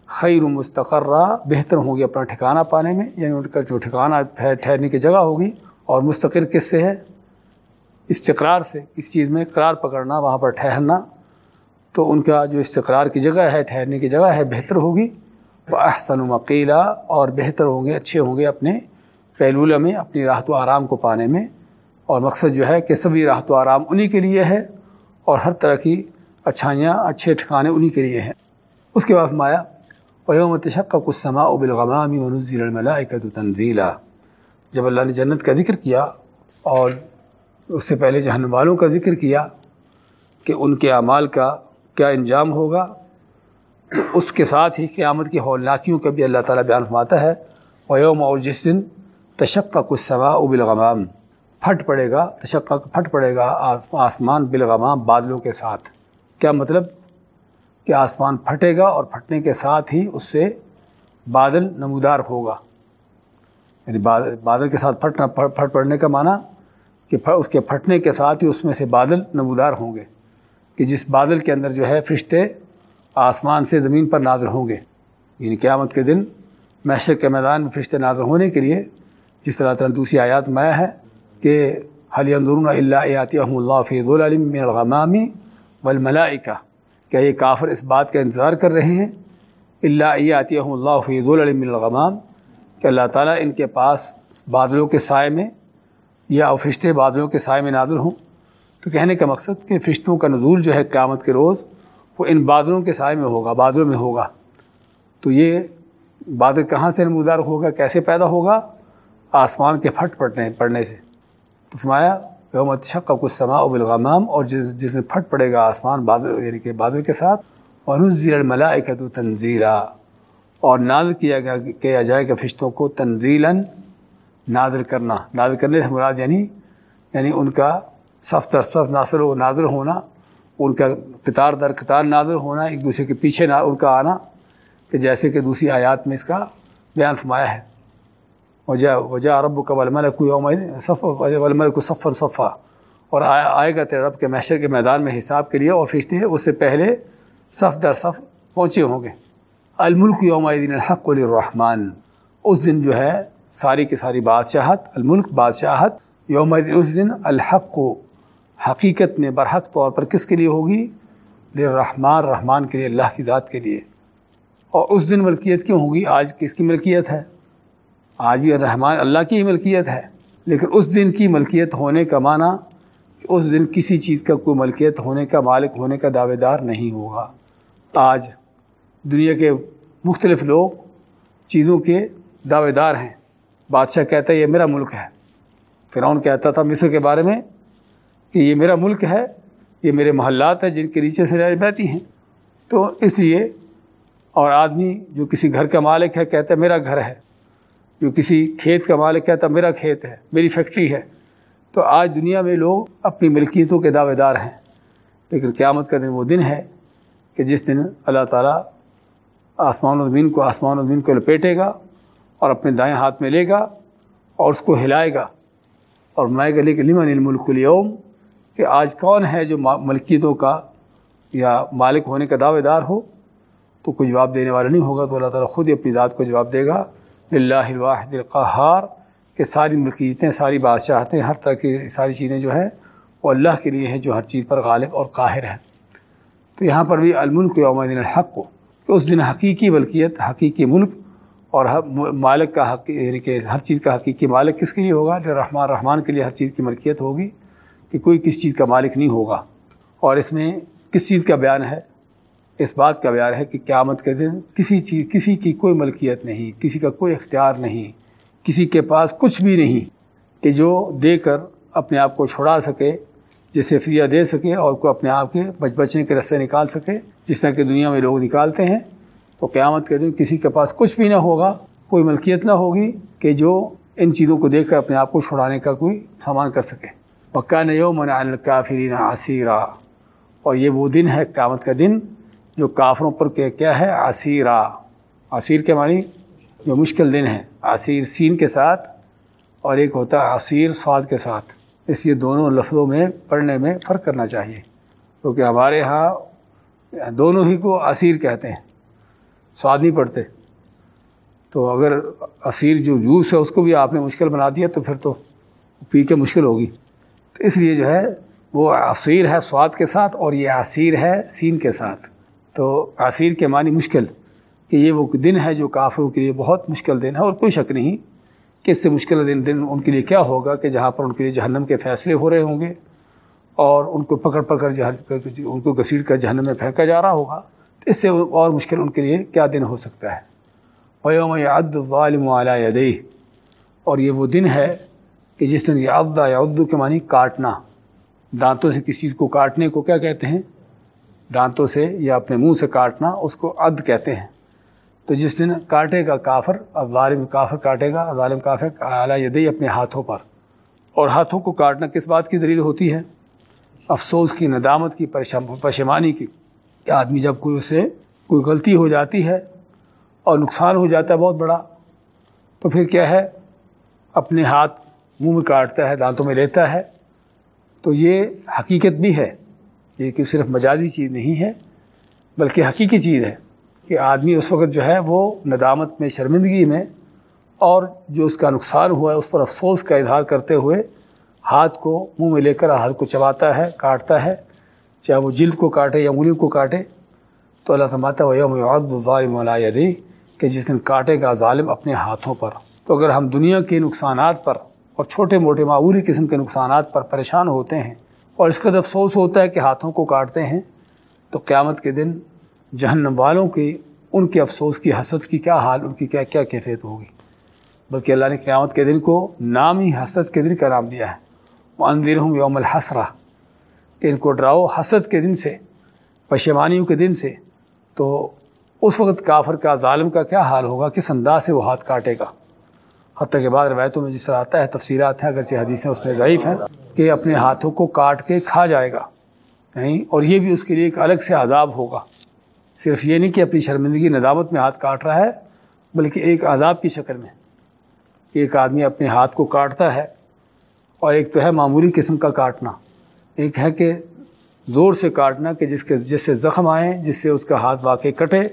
خیر و مستقرہ، بہتر ہوں گے اپنا ٹھکانہ پانے میں یعنی ان کا جو ٹھکانہ ٹھہرنے کی جگہ ہوگی اور مستقر کس سے ہے؟ استقرار سے کس چیز میں قرار پکڑنا، وہاں پر ٹھہرنا۔ تو ان کا جو استقرار کی جگہ ہے، ٹھہرنے کی جگہ ہے، بہتر ہوگی۔ وہ احسن و مقیلہ اور بہتر ہوں گے، اچھے ہوں گے اپنے قیلولہ میں اپنی راحت و آرام کو پانے میں، اور مقصد جو ہے کہ سبھی راحت و آرام انہی کے لیے ہے، اور ہر طرح کی اچھائیاں، اچھے ٹھکانے انہی کے لیے ہیں۔ اس کے بعد مایا ویوم تشقق السماء بالغمام ونزل الملائکۃ تنزیلا جب اللہ نے جنت کا ذکر کیا، اور اس سے پہلے جہنم والوں کا ذکر کیا کہ ان کے اعمال کا کیا انجام ہوگا، اس کے ساتھ ہی قیامت کی ہولناکیوں کا بھی اللہ تعالیٰ بیان فرماتا ہے۔ ویوم اور جس دن تشقق السماء بالغمام، پھٹ پڑے گا، تشقق پھٹ پڑے گا آسمان بالغمام بادلوں کے ساتھ۔ کیا مطلب؟ کہ آسمان پھٹے گا اور پھٹنے کے ساتھ ہی اس سے بادل نمودار ہوگا۔ یعنی بادل کے ساتھ پھٹنا پھٹ پڑنے کا معنی کہ اس کے پھٹنے کے ساتھ ہی اس میں سے بادل نمودار ہوں گے۔ کہ جس بادل کے اندر جو ہے فرشتے آسمان سے زمین پر نازل ہوں گے۔ یعنی قیامت کے دن محشر کے میدان میں فرشتے نازل ہونے کے لیے جس طرح طرح دوسری آیات میں ہے کہ حلی اندرون اللہ احم اللہ فیض العلم من الغمامی والملائکہ، کیا یہ کافر اس بات کا انتظار کر رہے ہیں؟ اللہ عطیم اللہ فیض العلم من الغمام، کہ اللہ تعالیٰ ان کے پاس بادلوں کے سائے میں یا فرشتے بادلوں کے سائے میں نازل ہوں۔ تو کہنے کا مقصد کہ فرشتوں کا نزول جو ہے قیامت کے روز وہ ان بادلوں کے سائے میں ہوگا، بادلوں میں ہوگا۔ تو یہ بادل کہاں سے نمودار ہوگا، کیسے پیدا ہوگا؟ آسمان کے پھٹ پڑنے پڑنے سے۔ تو فرمایا یومت شق کا کچھ سما بالغمام اور جس جس میں پھٹ پڑے گا آسمان بادل یعنی کہ بادل کے ساتھ اور نزیر الملائکت تنزیلا اور نازل کیا گیا کیا جائے گا فرشتوں کو تنزیلاً نازل کرنا۔ نازل کرنے سے مراد یعنی یعنی ان کا صف در صف ناصر و نازل ہونا، ان کا قطار در قطار نازل ہونا، ایک دوسرے کے پیچھے ان کا آنا، کہ جیسے کہ دوسری آیات میں اس کا بیان فرمایا ہے۔ وجہ وجہ عرب کا ولمل یوم صف ولمل صفر صفا. اور آئے گا تیرے رب کے محشر کے میدان میں حساب کے لیے اور فرشتے اس سے پہلے صف در صف پہنچے ہوں گے۔ الملک یوم دین الحق الرحمٰن اس دن جو ہے، ساری کی ساری بادشاہت، الملک بادشاہت یوم اس دن الحق کو حقیقت میں برحق طور پر کس کے لیے ہوگی؟ رحمان رحمان کے لیے، اللہ کی ذات کے لیے۔ اور اس دن ملکیت کیوں ہوگی؟ آج کس کی ملکیت ہے؟ آج بھی رحمان اللہ کی ہی ملکیت ہے۔ لیکن اس دن کی ملکیت ہونے کا معنی کہ اس دن کسی چیز کا کوئی ملکیت ہونے کا مالک، ہونے کا دعوے دار نہیں ہوگا۔ آج دنیا کے مختلف لوگ چیزوں کے دعوے دار ہیں۔ بادشاہ کہتا ہے، یہ میرا ملک ہے۔ فرعون کہتا تھا مصر کے بارے میں کہ یہ میرا ملک ہے، یہ میرے محلات ہیں جن کے نیچے سے بہتی ہیں۔ تو اس لیے اور آدمی جو کسی گھر کا مالک ہے، کہتا ہے، میرا گھر ہے۔ جو کسی کھیت کا مالک کہتا میرا کھیت ہے، میری فیکٹری ہے۔ تو آج دنیا میں لوگ اپنی ملکیتوں کے دعوے دار ہیں۔ لیکن قیامت کا دن وہ دن ہے کہ جس دن اللہ تعالیٰ آسمان و زمین کو آسمان و زمین کو لپیٹے گا اور اپنے دائیں ہاتھ میں لے گا اور اس کو ہلائے گا۔ اور میں گلی کے لمن الملک اليوم کہ آج کون ہے جو ملکیتوں کا یا مالک ہونے کا دعوے دار ہو؟ تو کوئی جواب دینے والا نہیں ہوگا، تو اللہ تعالیٰ خود ہی اپنی ذات کو جواب دے گا۔ اللہ الواحد القہار، کہ ساری ملکیتیں ساری بادشاہتیں ہر طرح کی ساری چیزیں جو ہیں، وہ اللہ کے لیے ہیں جو ہر چیز پر غالب اور قاہر ہیں۔ تو یہاں پر بھی الملک یوم دن الحق کو کہ اس دن حقیقی ملکیت حقیقی ملک، اور مالک کا حق یعنی کہ ہر چیز کا حقیقی مالک کس کے لیے ہوگا؟ جو رحمان رحمان کے لیے ہر چیز کی ملکیت ہوگی، کہ کوئی کس چیز کا مالک نہیں ہوگا۔ اور اس میں کس چیز کا بیان ہے؟ اس بات کا بیان ہے کہ قیامت کے دن کسی چیز، کسی کی کوئی ملکیت نہیں، کسی کا کوئی اختیار نہیں، کسی کے پاس کچھ بھی نہیں کہ جو دے کر اپنے آپ کو چھڑا سکے، جسے فضیہ دے سکے اور کو اپنے آپ کے بچ، بچنے کے رستے نکال سکے، جس طرح کہ دنیا میں لوگ نکالتے ہیں، تو قیامت کے دن کسی کے پاس کچھ بھی نہ ہوگا، کوئی ملکیت نہ ہوگی کہ جو ان چیزوں کو دیکھ کر اپنے آپ کو چھڑانے کا کوئی سامان کر سکے۔ پکا نیو من الکافرین عصیرہ اور یہ وہ دن ہے قیامت کا دن جو کافروں پر کیا ہے؟ عصیرہ عصیر کے معنی جو مشکل دن ہے عصیر سین کے ساتھ اور ایک ہوتا ہے عصیر سواد کے ساتھ. اس لیے دونوں لفظوں میں پڑھنے میں فرق کرنا چاہیے. کیونکہ ہمارے ہاں دونوں ہی کو عصیر کہتے ہیں. سواد نہیں پڑتے تو اگر عصیر جو جوس ہے اس کو بھی آپ نے مشکل بنا دیا تو پھر تو پی کے مشکل ہوگی. تو اس لیے جو ہے وہ عصیر ہے سواد کے ساتھ اور یہ عصیر ہے سین کے ساتھ. تو عصیر کے معنی مشکل کہ یہ وہ دن ہے جو کافروں کے لیے بہت مشکل دن ہے اور کوئی شک نہیں کہ اس سے مشکل دن دن ان کے لیے کیا ہوگا کہ جہاں پر ان کے لیے جہنم کے فیصلے ہو رہے ہوں گے اور ان کو پکڑ پکڑ ان کو گھسیٹ کر جہنم میں پھینکا جا رہا ہوگا تو اس سے اور مشکل ان کے لیے کیا دن ہو سکتا ہے؟ ویوم عد الظالم علیہ دئی اور یہ وہ دن ہے کہ جس دن یہ عبدہ یا اردو کے معنی کاٹنا، دانتوں سے کسی چیز کو کاٹنے کو کیا کہتے ہیں؟ دانتوں سے یا اپنے منہ سے کاٹنا اس کو عد کہتے ہیں۔ تو جس دن کاٹے گا کافر ظالم کافر کاٹے گا، ظالم کافر اعلیٰ یدئی اپنے ہاتھوں پر۔ اور ہاتھوں کو کاٹنا کس بات کی دلیل ہوتی ہے؟ افسوس کی، ندامت کی پشیمانی کی۔ کہ آدمی جب کوئی اسے، کوئی غلطی ہو جاتی ہے اور نقصان ہو جاتا ہے بہت بڑا، تو پھر کیا ہے؟ اپنے ہاتھ منہ میں کاٹتا ہے، دانتوں میں لیتا ہے۔ تو یہ حقیقت بھی ہے۔ یہ کہ صرف مجازی چیز نہیں ہے، بلکہ حقیقی چیز ہے کہ آدمی اس وقت جو ہے وہ ندامت میں، شرمندگی میں اور جو اس کا نقصان ہوا ہے، اس پر افسوس کا اظہار کرتے ہوئے ہاتھ کو منہ میں لے کر ہاتھ کو چباتا ہے، کاٹتا ہے۔ چاہے وہ جلد کو کاٹے یا انگلیوں کو کاٹے، تو اللہ سماتا ویوم ظالم علیہ کہ جس دن کاٹے گا ظالم اپنے ہاتھوں پر۔ تو اگر ہم دنیا کے نقصانات پر اور چھوٹے موٹے معمولی قسم کے نقصانات پر پریشان ہوتے ہیں اور اس کا افسوس ہوتا ہے کہ ہاتھوں کو کاٹتے ہیں، تو قیامت کے دن جہنم والوں کی، ان کے افسوس کی، حسد کی کیا حال، ان کی کیا کیا کیفیت ہوگی؟ بلکہ اللہ نے قیامت کے دن کو نام ہی حسد کے دن کا نام دیا ہے۔ وہ اندر ہوں یوم الحسرہ کہ ان کو ڈراؤ حسد کے دن سے، پشیمانیوں کے دن سے۔ تو اس وقت کافر کا ظالم کا کیا حال ہوگا؟ کس انداز سے وہ ہاتھ کاٹے گا؟ حتیٰ کے بعد روایتوں میں جس طرح آتا ہے تفصیلات ہیں، اگرچہ حدیثیں اس میں ضعیف ہیں، کہ اپنے ہاتھوں کو کاٹ کے کھا جائے گا، نہیں؟ اور یہ بھی اس کے لیے ایک الگ سے عذاب ہوگا۔ صرف یہ نہیں کہ اپنی شرمندگی ندامت میں ہاتھ کاٹ رہا ہے، بلکہ ایک عذاب کی شکل میں۔ ایک آدمی اپنے ہاتھ کو کاٹتا ہے اور ایک تو ہے معمولی قسم کا کاٹنا۔ ایک ہے کہ زور سے کاٹنا کہ جس کے جس سے زخم آئیں، جس سے اس کا ہاتھ واقعی کٹے،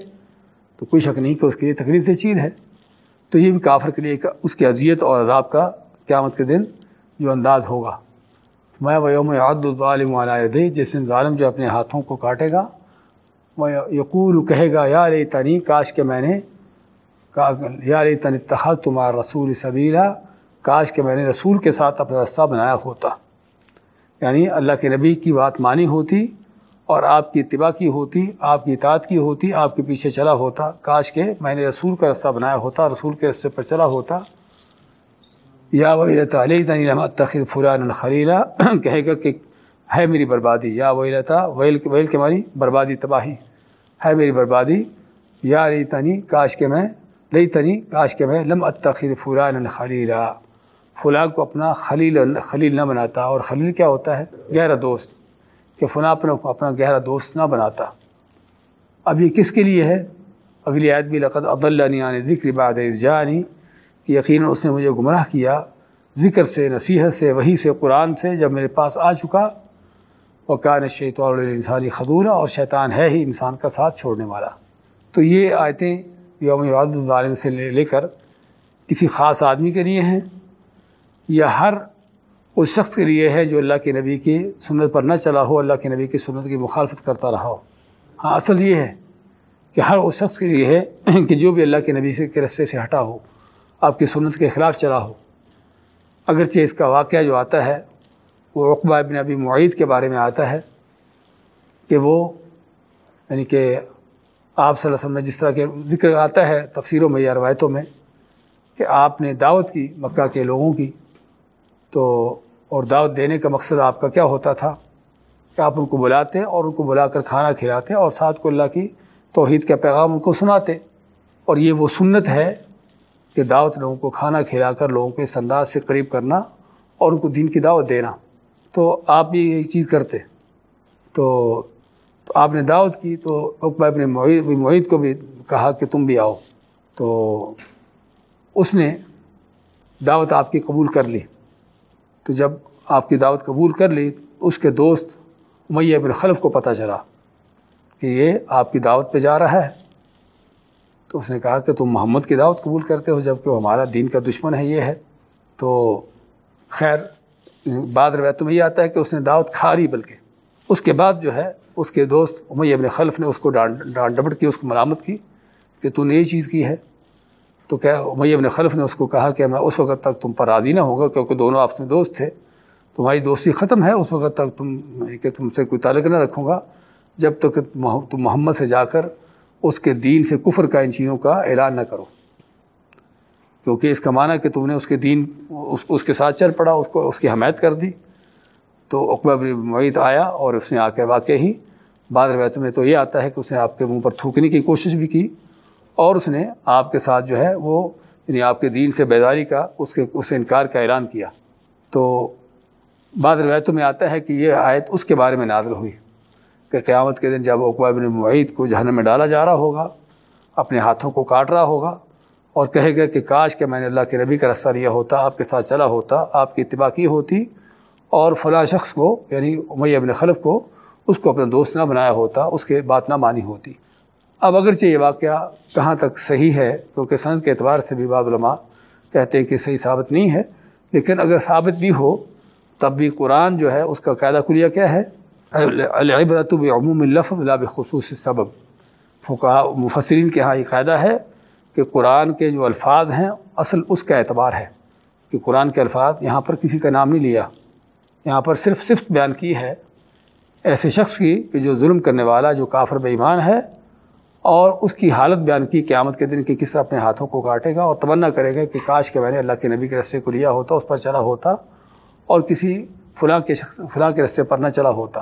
تو کوئی شک نہیں کہ اس کے لیے تکلیف سے چیز ہے۔ تو یہ بھی کافر کے لیے اس کی اذیت اور عذاب کا قیامت کے دن جو انداز ہوگا۔ میں ویوم عد الظالم علیہ جس دن ظالم جو اپنے ہاتھوں کو کاٹے گا وہ یقول کہے گا، یا ری تنی کاش کہ میں نے، یا ری تنی تخت تمہارا رسول صبیرہ کاش کہ میں نے رسول کے ساتھ اپنا رستہ بنایا ہوتا۔ یعنی اللہ کے نبی کی بات مانی ہوتی اور آپ کی اتباع کی ہوتی، آپ کی اطاعت کی ہوتی، آپ کے پیچھے چلا ہوتا۔ کاش کہ میں نے رسول کا رستہ بنایا ہوتا، رسول کے رستے پر چلا ہوتا۔ یا وہی علیہ تعلیم تخیر فران الخلیلہ کہے گا کہ ہے میری بربادی۔ یا وہی ویل ویل کے مانی بربادی تباہی۔ ہے میری بربادی۔ یا علی تنی کاش کے میں لئی تنی کاش کے میں لم اتخذ فران الخلیلہ فلاں کو اپنا خلیل خلیل نہ بناتا۔ اور خلیل کیا ہوتا ہے؟ گہرا دوست۔ کہ فنا اپنا اپنا گہرا دوست نہ بناتا۔ اب یہ کس کے لیے ہے؟ اگلی عید بھی لقت عبداللہ ذکر بعد جانی، کہ یقیناً اس نے مجھے گمراہ کیا، ذکر سے، نصیحت سے وہی سے، قرآن سے، جب میرے پاس آ چکا۔ وہ کان شیطور انسانی خدورہ اور شیطان ہے ہی انسان کا ساتھ چھوڑنے والا۔ تو یہ آیتیں یوم الظالم سے لے کر کسی خاص آدمی کے لیے ہیں، یا ہر اس شخص کے لیے ہے جو اللہ کے نبی کی سنت پر نہ چلا ہو، اللہ کے نبی کی سنت کی مخالفت کرتا رہا ہو۔ ہاں اصل یہ ہے کہ ہر اس شخص کے لیے ہے کہ جو بھی اللہ کے نبی سے کے رستے سے ہٹا ہو، آپ کی سنت کے خلاف چلا ہو۔ اگرچہ اس کا واقعہ جو آتا ہے، وہ اقبا ابن ابی معید کے بارے میں آتا ہے کہ وہ یعنی کہ آپ صلی اللہ علیہ وسلم نے جس طرح کے ذکر آتا ہے تفسیروں میں یا روایتوں میں کہ آپ نے دعوت کی مکہ کے لوگوں کی، تو اور دعوت دینے کا مقصد آپ کا کیا ہوتا تھا؟ کہ آپ ان کو بلاتے اور ان کو بلا کر کھانا کھلاتے اور ساتھ کو اللہ کی توحید کا پیغام ان کو سناتے۔ اور یہ وہ سنت ہے کہ دعوت لوگوں کو کھانا کھلا کر لوگوں کے اس انداز سے قریب کرنا اور ان کو دین کی دعوت دینا۔ تو آپ بھی یہی چیز کرتے۔ تو تو آپ نے دعوت کی تو اقبا ابن معید معید کو بھی کہا کہ تم بھی آؤ۔ تو اس نے دعوت آپ کی قبول کر لی۔ تو جب آپ کی دعوت قبول کر لی، اس کے دوست امیہ ابن خلف کو پتہ چلا کہ یہ آپ کی دعوت پہ جا رہا ہے۔ تو اس نے کہا کہ تم محمد کی دعوت قبول کرتے ہو جبکہ وہ ہمارا دین کا دشمن ہے، یہ ہے۔ تو خیر، بعد روایتوں میں یہ آتا ہے کہ اس نے دعوت کھا لی بلکہ اس کے بعد جو ہے، اس کے دوست امیہ ابن خلف نے اس کو ڈانٹ ڈبٹ کی، اس کو ملامت کی کہ تو نے یہ چیز کی ہے۔ تو کیا امیہ ابن خلف نے اس کو کہا کہ میں اس وقت تک تم پر راضی نہ ہوگا کیونکہ دونوں آپس میں دوست تھے۔ تمہاری دوستی ختم ہے، اس وقت تک تم یعنی کہ تم سے کوئی تعلق نہ رکھوں گا۔ جب تک تم محمد سے جا کر اس کے دین سے کفر کا ان چیزوں کا اعلان نہ کرو۔ کیونکہ اس کا معنی کہ تم نے اس کے دین، اس اس کے ساتھ چل پڑا، اس کو، اس کی حمایت کر دی۔ تو اقبا معیت آیا اور اس نے آ کے واقع ہی۔ بعض روایتوں میں تو یہ آتا ہے کہ اس نے آپ کے منہ پر تھوکنے کی کوشش بھی کی۔ اور اس نے آپ کے ساتھ جو ہے وہ یعنی آپ کے دین سے بیداری کا اس کے اس انکار کا اعلان کیا۔ تو بعض روایتوں میں آتا ہے کہ یہ آیت اس کے بارے میں نازل ہوئی کہ قیامت کے دن جب اقبا ابن معید کو جہنم میں ڈالا جا رہا ہوگا، اپنے ہاتھوں کو کاٹ رہا ہوگا اور کہے گا کہ کاش کہ میں نے اللہ کے نبی کا رستہ لیا ہوتا، آپ کے ساتھ چلا ہوتا، آپ کی اتباع کی ہوتی اور فلاں شخص کو یعنی امیہ ابن خلف کو اس کو اپنا دوست نہ بنایا ہوتا، اس کے بات نہ مانی ہوتی۔ اب اگرچہ یہ واقعہ کہاں تک صحیح ہے، کیونکہ سنس کے اعتبار سے بھی بعض علماء کہتے ہیں کہ صحیح ثابت نہیں ہے، لیکن اگر ثابت بھی ہو، تب بھی قرآن جو ہے اس کا قاعدہ کلیہ کیا ہے؟ العبرت بعموم اللفظ لا بخصوص سبب فقہ مفسرین کے ہاں یہ قاعدہ ہے کہ قرآن کے جو الفاظ ہیں، اصل اس کا اعتبار ہے کہ قرآن کے الفاظ یہاں پر کسی کا نام نہیں لیا۔ یہاں پر صرف صفت بیان کی ہے ایسے شخص کی کہ جو ظلم کرنے والا، جو کافر بے ایمان ہے اور اس کی حالت بیان کی قیامت کے دن کی کس اپنے ہاتھوں کو کاٹے گا اور تمنا کرے گا کہ کاش کہ میں نے اللہ کے نبی کے رستے کو لیا ہوتا، اس پر چلا ہوتا اور کسی فلاں کے شخص، فلاں کے رستے پر نہ چلا ہوتا۔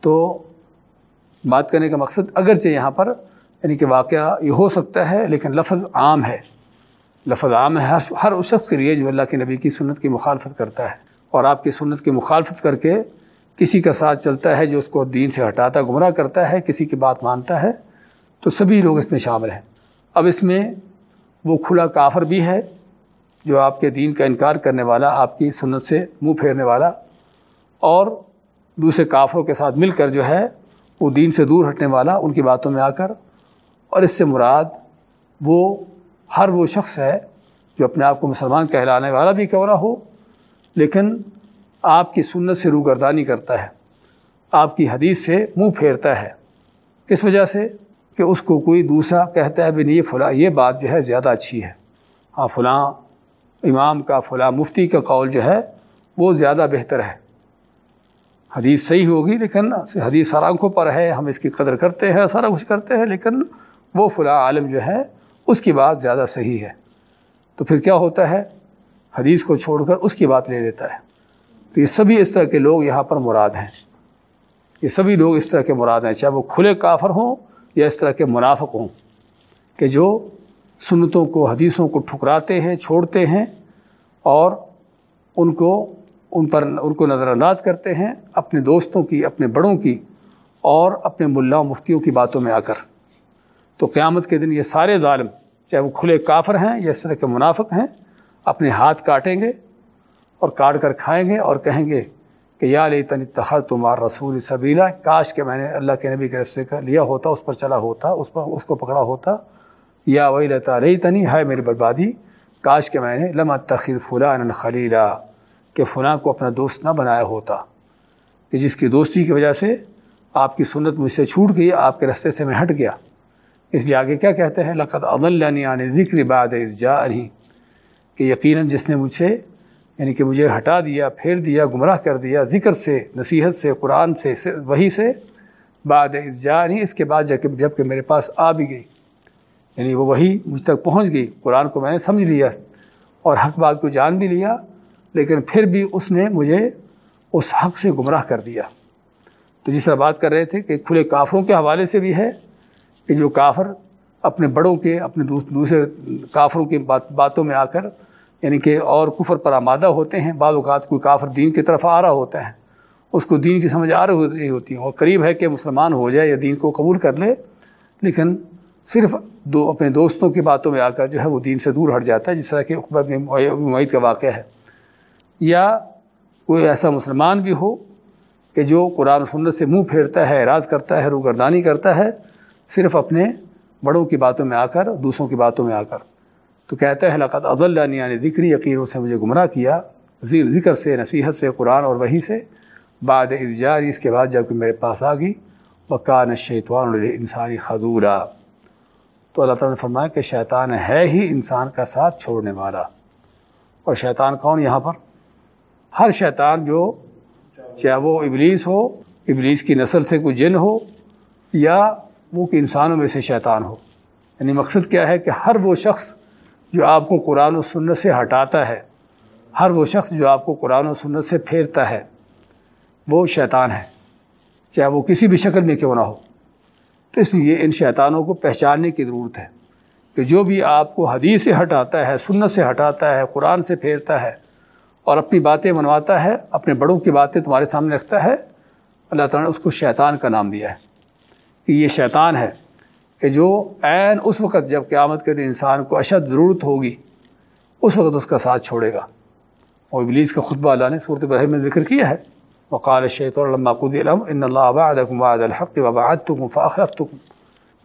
تو بات کرنے کا مقصد اگرچہ یہاں پر یعنی کہ واقعہ یہ ہو سکتا ہے، لیکن لفظ عام ہے۔ لفظ عام ہے، ہر ہر اس شخص کے لیے جو اللہ کے نبی کی سنت کی مخالفت کرتا ہے۔ اور آپ کی سنت کی مخالفت کر کے کسی کا ساتھ چلتا ہے جو اس کو دین سے ہٹاتا، گمراہ کرتا ہے، کسی کی بات مانتا ہے تو سبھی لوگ اس میں شامل ہیں۔ اب اس میں وہ کھلا کافر بھی ہے جو آپ کے دین کا انکار کرنے والا، آپ کی سنت سے منہ پھیرنے والا، اور دوسرے کافروں کے ساتھ مل کر جو ہے وہ دین سے دور ہٹنے والا، ان کی باتوں میں آ کر۔ اور اس سے مراد وہ، ہر وہ شخص ہے جو اپنے آپ کو مسلمان کہلانے والا بھی کیوں نہ ہو، لیکن آپ کی سنت سے روگردانی کرتا ہے، آپ کی حدیث سے منہ پھیرتا ہے۔ کس وجہ سے؟ کہ اس کو کوئی دوسرا کہتا ہے بھی نہیں، یہ فلاں، یہ بات جو ہے زیادہ اچھی ہے۔ ہاں فلاں امام کا، فلاں مفتی کا قول جو ہے وہ زیادہ بہتر ہے۔ حدیث صحیح ہوگی لیکن حدیث سر آنکھوں پر ہے، ہم اس کی قدر کرتے ہیں، سارا کچھ کرتے ہیں، لیکن وہ فلاں عالم جو ہے اس کی بات زیادہ صحیح ہے۔ تو پھر کیا ہوتا ہے؟ حدیث کو چھوڑ کر اس کی بات لے لیتا ہے۔ تو یہ سبھی اس طرح کے لوگ یہاں پر مراد ہیں۔ یہ سبھی لوگ اس طرح کے مراد ہیں، چاہے وہ کھلے کافر ہوں یا اس طرح کے منافق ہوں کہ جو سنتوں کو، حدیثوں کو ٹھکراتے ہیں، چھوڑتے ہیں اور ان کو، ان پر، ان کو نظر انداز کرتے ہیں اپنے دوستوں کی، اپنے بڑوں کی اور اپنے ملا مفتیوں کی باتوں میں آ کر۔ تو قیامت کے دن یہ سارے ظالم چاہے وہ کھلے کافر ہیں یا اس طرح کے منافق ہیں، اپنے ہاتھ کاٹیں گے اور کاٹ کر کھائیں گے اور کہیں گے کہ یا لئی تن تخت تمہار رسول سبیلا، کاش کہ میں نے اللہ کے نبی کے رستے کا لیا ہوتا، اس پر چلا ہوتا، اس پر، اس کو پکڑا ہوتا۔ یا وہی لتا رہی تنی ہے میری بربادی، کاش کہ میں نے لمحہ تخیر فلاں خلیلا، کہ فلاں کو اپنا دوست نہ بنایا ہوتا۔ کہ جس کی دوستی کی وجہ سے آپ کی سنت مجھ سے چھوٹ گئی، آپ کے رستے سے میں ہٹ گیا۔ اس لیے آگے کیا کہتے ہیں؟ لقت عدلانی عن ذکر بعد جا رہی کہ یقیناً جس نے مجھ سے یعنی کہ مجھے ہٹا دیا، پھیر دیا، گمراہ کر دیا ذکر سے، نصیحت سے، قرآن سے وہی سے۔ بعد جا نہیں اس کے بعد جب جبکہ میرے پاس آ بھی گئی۔ یعنی وہ وہی مجھ تک پہنچ گئی۔ قرآن کو میں نے سمجھ لیا اور حق بات کو جان بھی لیا، لیکن پھر بھی اس نے مجھے اس حق سے گمراہ کر دیا۔ تو جس طرح بات کر رہے تھے کہ کھلے کافروں کے حوالے سے بھی ہے کہ جو کافر اپنے بڑوں کے، اپنے دوسرے کافروں کی بات باتوں میں آ کر یعنی کہ اور کفر پر آمادہ ہوتے ہیں، بعض اوقات کوئی کافر دین کی طرف آ رہا ہوتا ہے۔ اس کو دین کی سمجھ آ رہی ہوتی ہیں اور قریب ہے کہ مسلمان ہو جائے یا دین کو قبول کر لے، لیکن صرف دو اپنے دوستوں کی باتوں میں آ کر جو ہے وہ دین سے دور ہٹ جاتا ہے، جس طرح کہ معید کا واقعہ ہے۔ یا کوئی ایسا مسلمان بھی ہو کہ جو قرآن و سنت سے منہ پھیرتا ہے، اعراض کرتا ہے، روگردانی کرتا ہے، صرف اپنے بڑوں کی باتوں میں آ کر، دوسروں کی باتوں میں آ کر۔ تو کہتا ہے لقت عداللہ یعنی ذکری یقین سے مجھے گمراہ کیا۔ ذکر سے، نصیحت سے، قرآن اور وہی سے۔ بعد اجاری اس کے بعد جبکہ میرے پاس آ گئی۔ وقان شیطوان انسانی خدورہ تو اللہ تعالیٰ نے فرمایا کہ شیطان ہے ہی انسان کا ساتھ چھوڑنے والا۔ اور شیطان کون یہاں پر؟ ہر شیطان جو چاہے وہ ابلیس ہو، ابلیس کی نسل سے کوئی جن ہو، یا وہ کہ انسانوں میں سے شیطان ہو۔ یعنی مقصد کیا ہے کہ ہر وہ شخص جو آپ کو قرآن و سنت سے ہٹاتا ہے، ہر وہ شخص جو آپ کو قرآن و سنت سے پھیرتا ہے، وہ شیطان ہے۔ چاہے وہ کسی بھی شکل میں کیوں نہ ہو۔ تو اس لیے ان شیطانوں کو پہچاننے کی ضرورت ہے کہ جو بھی آپ کو حدیث سے ہٹاتا ہے، سنت سے ہٹاتا ہے، قرآن سے پھیرتا ہے اور اپنی باتیں منواتا ہے، اپنے بڑوں کی باتیں تمہارے سامنے رکھتا ہے، اللہ تعالیٰ نے اس کو شیطان کا نام دیا ہے کہ یہ شیطان ہے۔ کہ جو عین اس وقت جب قیامت کے دن انسان کو اشد ضرورت ہوگی، اس وقت اس کا ساتھ چھوڑے گا۔ اور ابلیس کا خطبہ اللہ نے صورت برہم میں ذکر کیا ہے۔ وقال شیط الماقود علم ان اللہ وعد الحق وبعدتکم فاخلفتکم۔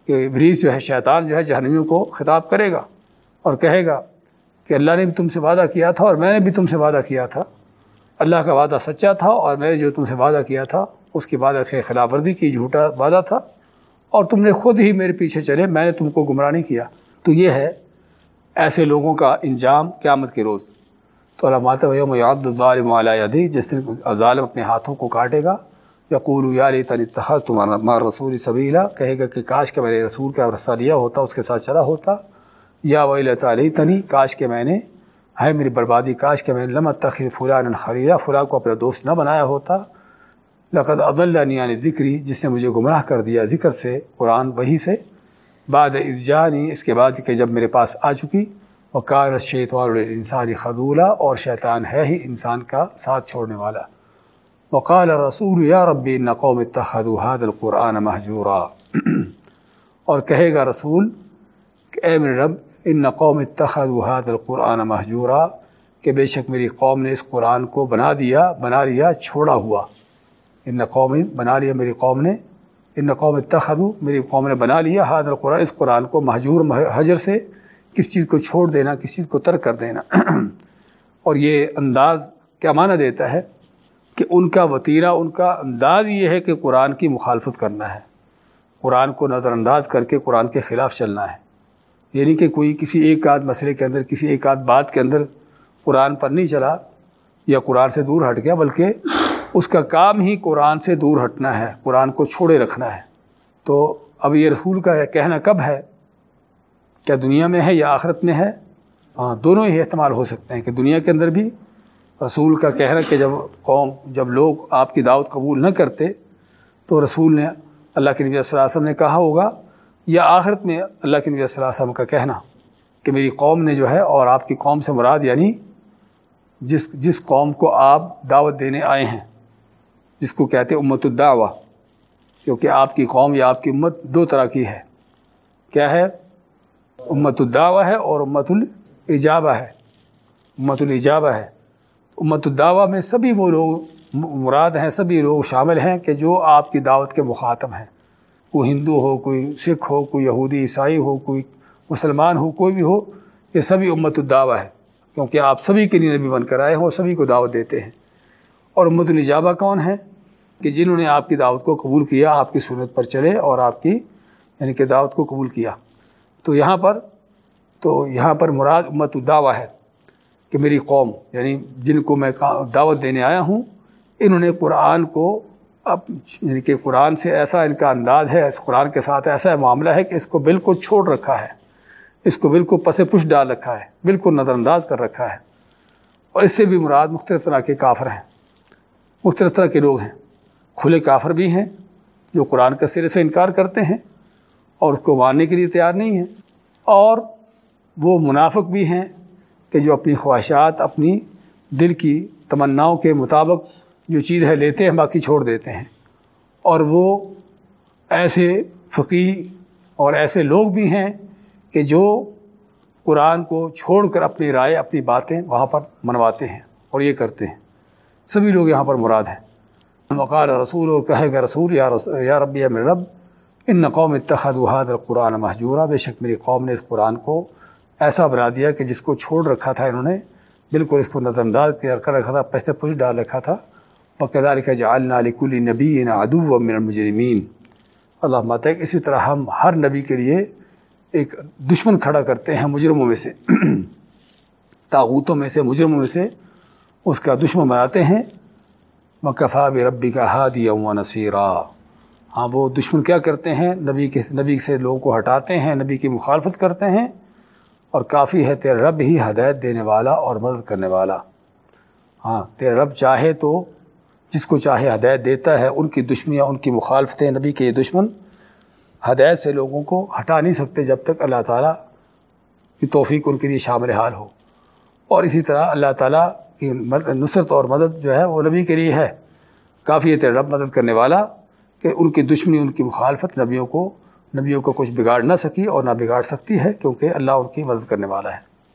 کہ ابلیس جو ہے، شیطان جو ہے، جہنمیوں کو خطاب کرے گا اور کہے گا کہ اللہ نے بھی تم سے وعدہ کیا تھا اور میں نے بھی تم سے وعدہ کیا تھا۔ اللہ کا وعدہ سچا تھا اور میں نے جو تم سے وعدہ کیا تھا، اس کی وعدہ سے خلاف ورزی کی، جھوٹا وعدہ تھا۔ اور تم نے خود ہی میرے پیچھے چلے، میں نے تم کو گمراہ نہیں کیا۔ تو یہ ہے ایسے لوگوں کا انجام قیامت کے روز۔ تو اللہ مات یاد الظالم علیہ جس دن ظالم اپنے ہاتھوں کو کاٹے گا یا قول یا تن اتخذ تمہارا مار رسول سبیلا کہے گا کہ، کاش کہ میں نے رسول کا رسہ لیا ہوتا، اس کے ساتھ چلا ہوتا۔ یا ولی تعلی تنی کاش کہ میں نے، ہے میری بربادی، کاش کہ میں نے لمت تخیر فلاں خریدا فلاں کو اپنا دوست نہ بنایا ہوتا۔ لقد عداللہ ذکری جس نے مجھے گمراہ کر دیا ذکر سے، قرآن وہی سے۔ بعد اجانی اس کے بعد کہ جب میرے پاس آ چکی وہ کار شیطوار انسانی خدولہ اور شیطان ہے ہی انسان کا ساتھ چھوڑنے والا۔ وقال رسول یا ربی نقوم اتخذوا هذا القرآن محجورا اور کہے گا رسول کہ اے میرے رب، ان نقوم اتخذوا هذا القرآن محجورا کہ بے شک میری قوم نے اس قرآن کو بنا دیا، بنا لیا، چھوڑا ہوا۔ ان قوم بنا لیا میری قوم نے، ان قوم اتخذوا، میری قوم نے بنا لیا حاضر قرآن اس قرآن کو محجور حجر سے کس چیز کو چھوڑ دینا، کس چیز کو ترک کر دینا۔ اور یہ انداز کیا معنی دیتا ہے؟ کہ ان کا وطیرہ، ان کا انداز یہ ہے کہ قرآن کی مخالفت کرنا ہے۔ قرآن کو نظر انداز کر کے قرآن کے خلاف چلنا ہے۔ یعنی کہ کوئی کسی ایک آدھ مسئلے کے اندر، کسی ایک آدھ بات کے اندر قرآن پر نہیں چلا یا قرآن سے دور ہٹ گیا، بلکہ اس کا کام ہی قرآن سے دور ہٹنا ہے، قرآن کو چھوڑے رکھنا ہے۔ تو اب یہ رسول کا کہنا کب ہے؟ کیا دنیا میں ہے یا آخرت میں ہے؟ ہاں دونوں ہی احتمال ہو سکتے ہیں کہ دنیا کے اندر بھی رسول کا کہنا کہ جب قوم، جب لوگ آپ کی دعوت قبول نہ کرتے، تو رسول نے اللہ کے نبی صلی اللہ علیہ وسلم نے کہا ہوگا، یا آخرت میں اللہ کے نبی صلی اللہ علیہ وسلم کا کہنا کہ میری قوم نے جو ہے، اور آپ کی قوم سے مراد یعنی جس جس قوم کو آپ دعوت دینے آئے ہیں۔ جس کو کہتے ہیں امت الدعوہ کیونکہ آپ کی قوم یا آپ کی امت دو طرح کی ہے۔ کیا ہے؟ امت الدعوہ ہے اور امت الاجابہ ہے۔ امت الاجابہ ہے۔ امت الدعوہ میں سبھی وہ لوگ مراد ہیں، سبھی لوگ شامل ہیں کہ جو آپ کی دعوت کے مخاطب ہیں۔ کوئی ہندو ہو، کوئی سکھ ہو، کوئی یہودی، عیسائی ہو، کوئی مسلمان ہو، کوئی بھی ہو، یہ سبھی امت الدعوہ ہے۔ کیونکہ آپ سبھی کے لیے نبی بن کر آئے ہیں، وہ سبھی کو دعوت دیتے ہیں۔ اور امت الجابہ کون ہے کہ جنہوں نے آپ کی دعوت کو قبول کیا، آپ کی صورت پر چلے اور آپ کی یعنی کہ دعوت کو قبول کیا۔ تو یہاں پر، تو یہاں پر مراد امت الدعوہ ہے کہ میری قوم یعنی جن کو میں دعوت دینے آیا ہوں، انہوں نے قرآن کو اب یعنی کہ قرآن سے ایسا ان کا انداز ہے، اس قرآن کے ساتھ ایسا معاملہ ہے کہ اس کو بالکل چھوڑ رکھا ہے۔ اس کو بالکل پس پش ڈال رکھا ہے، بالکل نظر انداز کر رکھا ہے۔ اور اس سے بھی مراد مختلف طرح کے کافر ہیں۔ مختلف طرح کے لوگ ہیں۔ کھلے کافر بھی ہیں جو قرآن کا سرے سے انکار کرتے ہیں اور اس کو ماننے کے لیے تیار نہیں ہیں۔ اور وہ منافق بھی ہیں کہ جو اپنی خواہشات، اپنی دل کی تمناؤں کے مطابق جو چیز ہے لیتے ہیں، باقی چھوڑ دیتے ہیں۔ اور وہ ایسے فقی اور ایسے لوگ بھی ہیں کہ جو قرآن کو چھوڑ کر اپنی رائے، اپنی باتیں وہاں پر منواتے ہیں اور یہ کرتے ہیں۔ سبھی لوگ یہاں پر مراد ہیں۔ وقال رسول اور کہے گا رسول، یا رسول یا رب یا رب، ان قوم اتخذ حاد القرآن محجورہ بے شک میری قوم نے اس قرآن کو ایسا بنا دیا کہ جس کو چھوڑ رکھا تھا انہوں نے، بالکل اس کو نظر انداز کر رکھا تھا پیسے پوچھ ڈال رکھا تھا۔ بقدار کا جعلنا لکل نبی ادو و من المجرمین اللہ ماتا اسی طرح ہم ہر نبی کے لیے ایک دشمن کھڑا کرتے ہیں مجرموں میں سے۔ تاغوتوں میں سے، مجرموں میں سے۔ اس کا دشمن بناتے ہیں۔ مکفا بھی ربی کا ہادی و نصیرہ ہاں وہ دشمن کیا کرتے ہیں؟ نبی کے، نبی سے لوگوں کو ہٹاتے ہیں، نبی کی مخالفت کرتے ہیں۔ اور کافی ہے، تیرے رب ہی ہدایت دینے والا اور مدد کرنے والا۔ ہاں تیرے رب چاہے تو جس کو چاہے ہدایت دیتا ہے، ان کی دشمنیاں، ان کی مخالفتیں، نبی کے یہ دشمن ہدایت سے لوگوں کو ہٹا نہیں سکتے جب تک اللہ تعالیٰ کی توفیق ان کے لیے شامل حال ہو۔ اور اسی طرح اللہ تعالیٰ کہ نصرت اور مدد جو ہے وہ نبی کے لیے ہے۔ کافی ہے تیرے رب مدد کرنے والا کہ ان کی دشمنی، ان کی مخالفت نبیوں کو نبیوں کو کچھ بگاڑ نہ سکی اور نہ بگاڑ سکتی ہے کیونکہ اللہ ان کی مدد کرنے والا ہے۔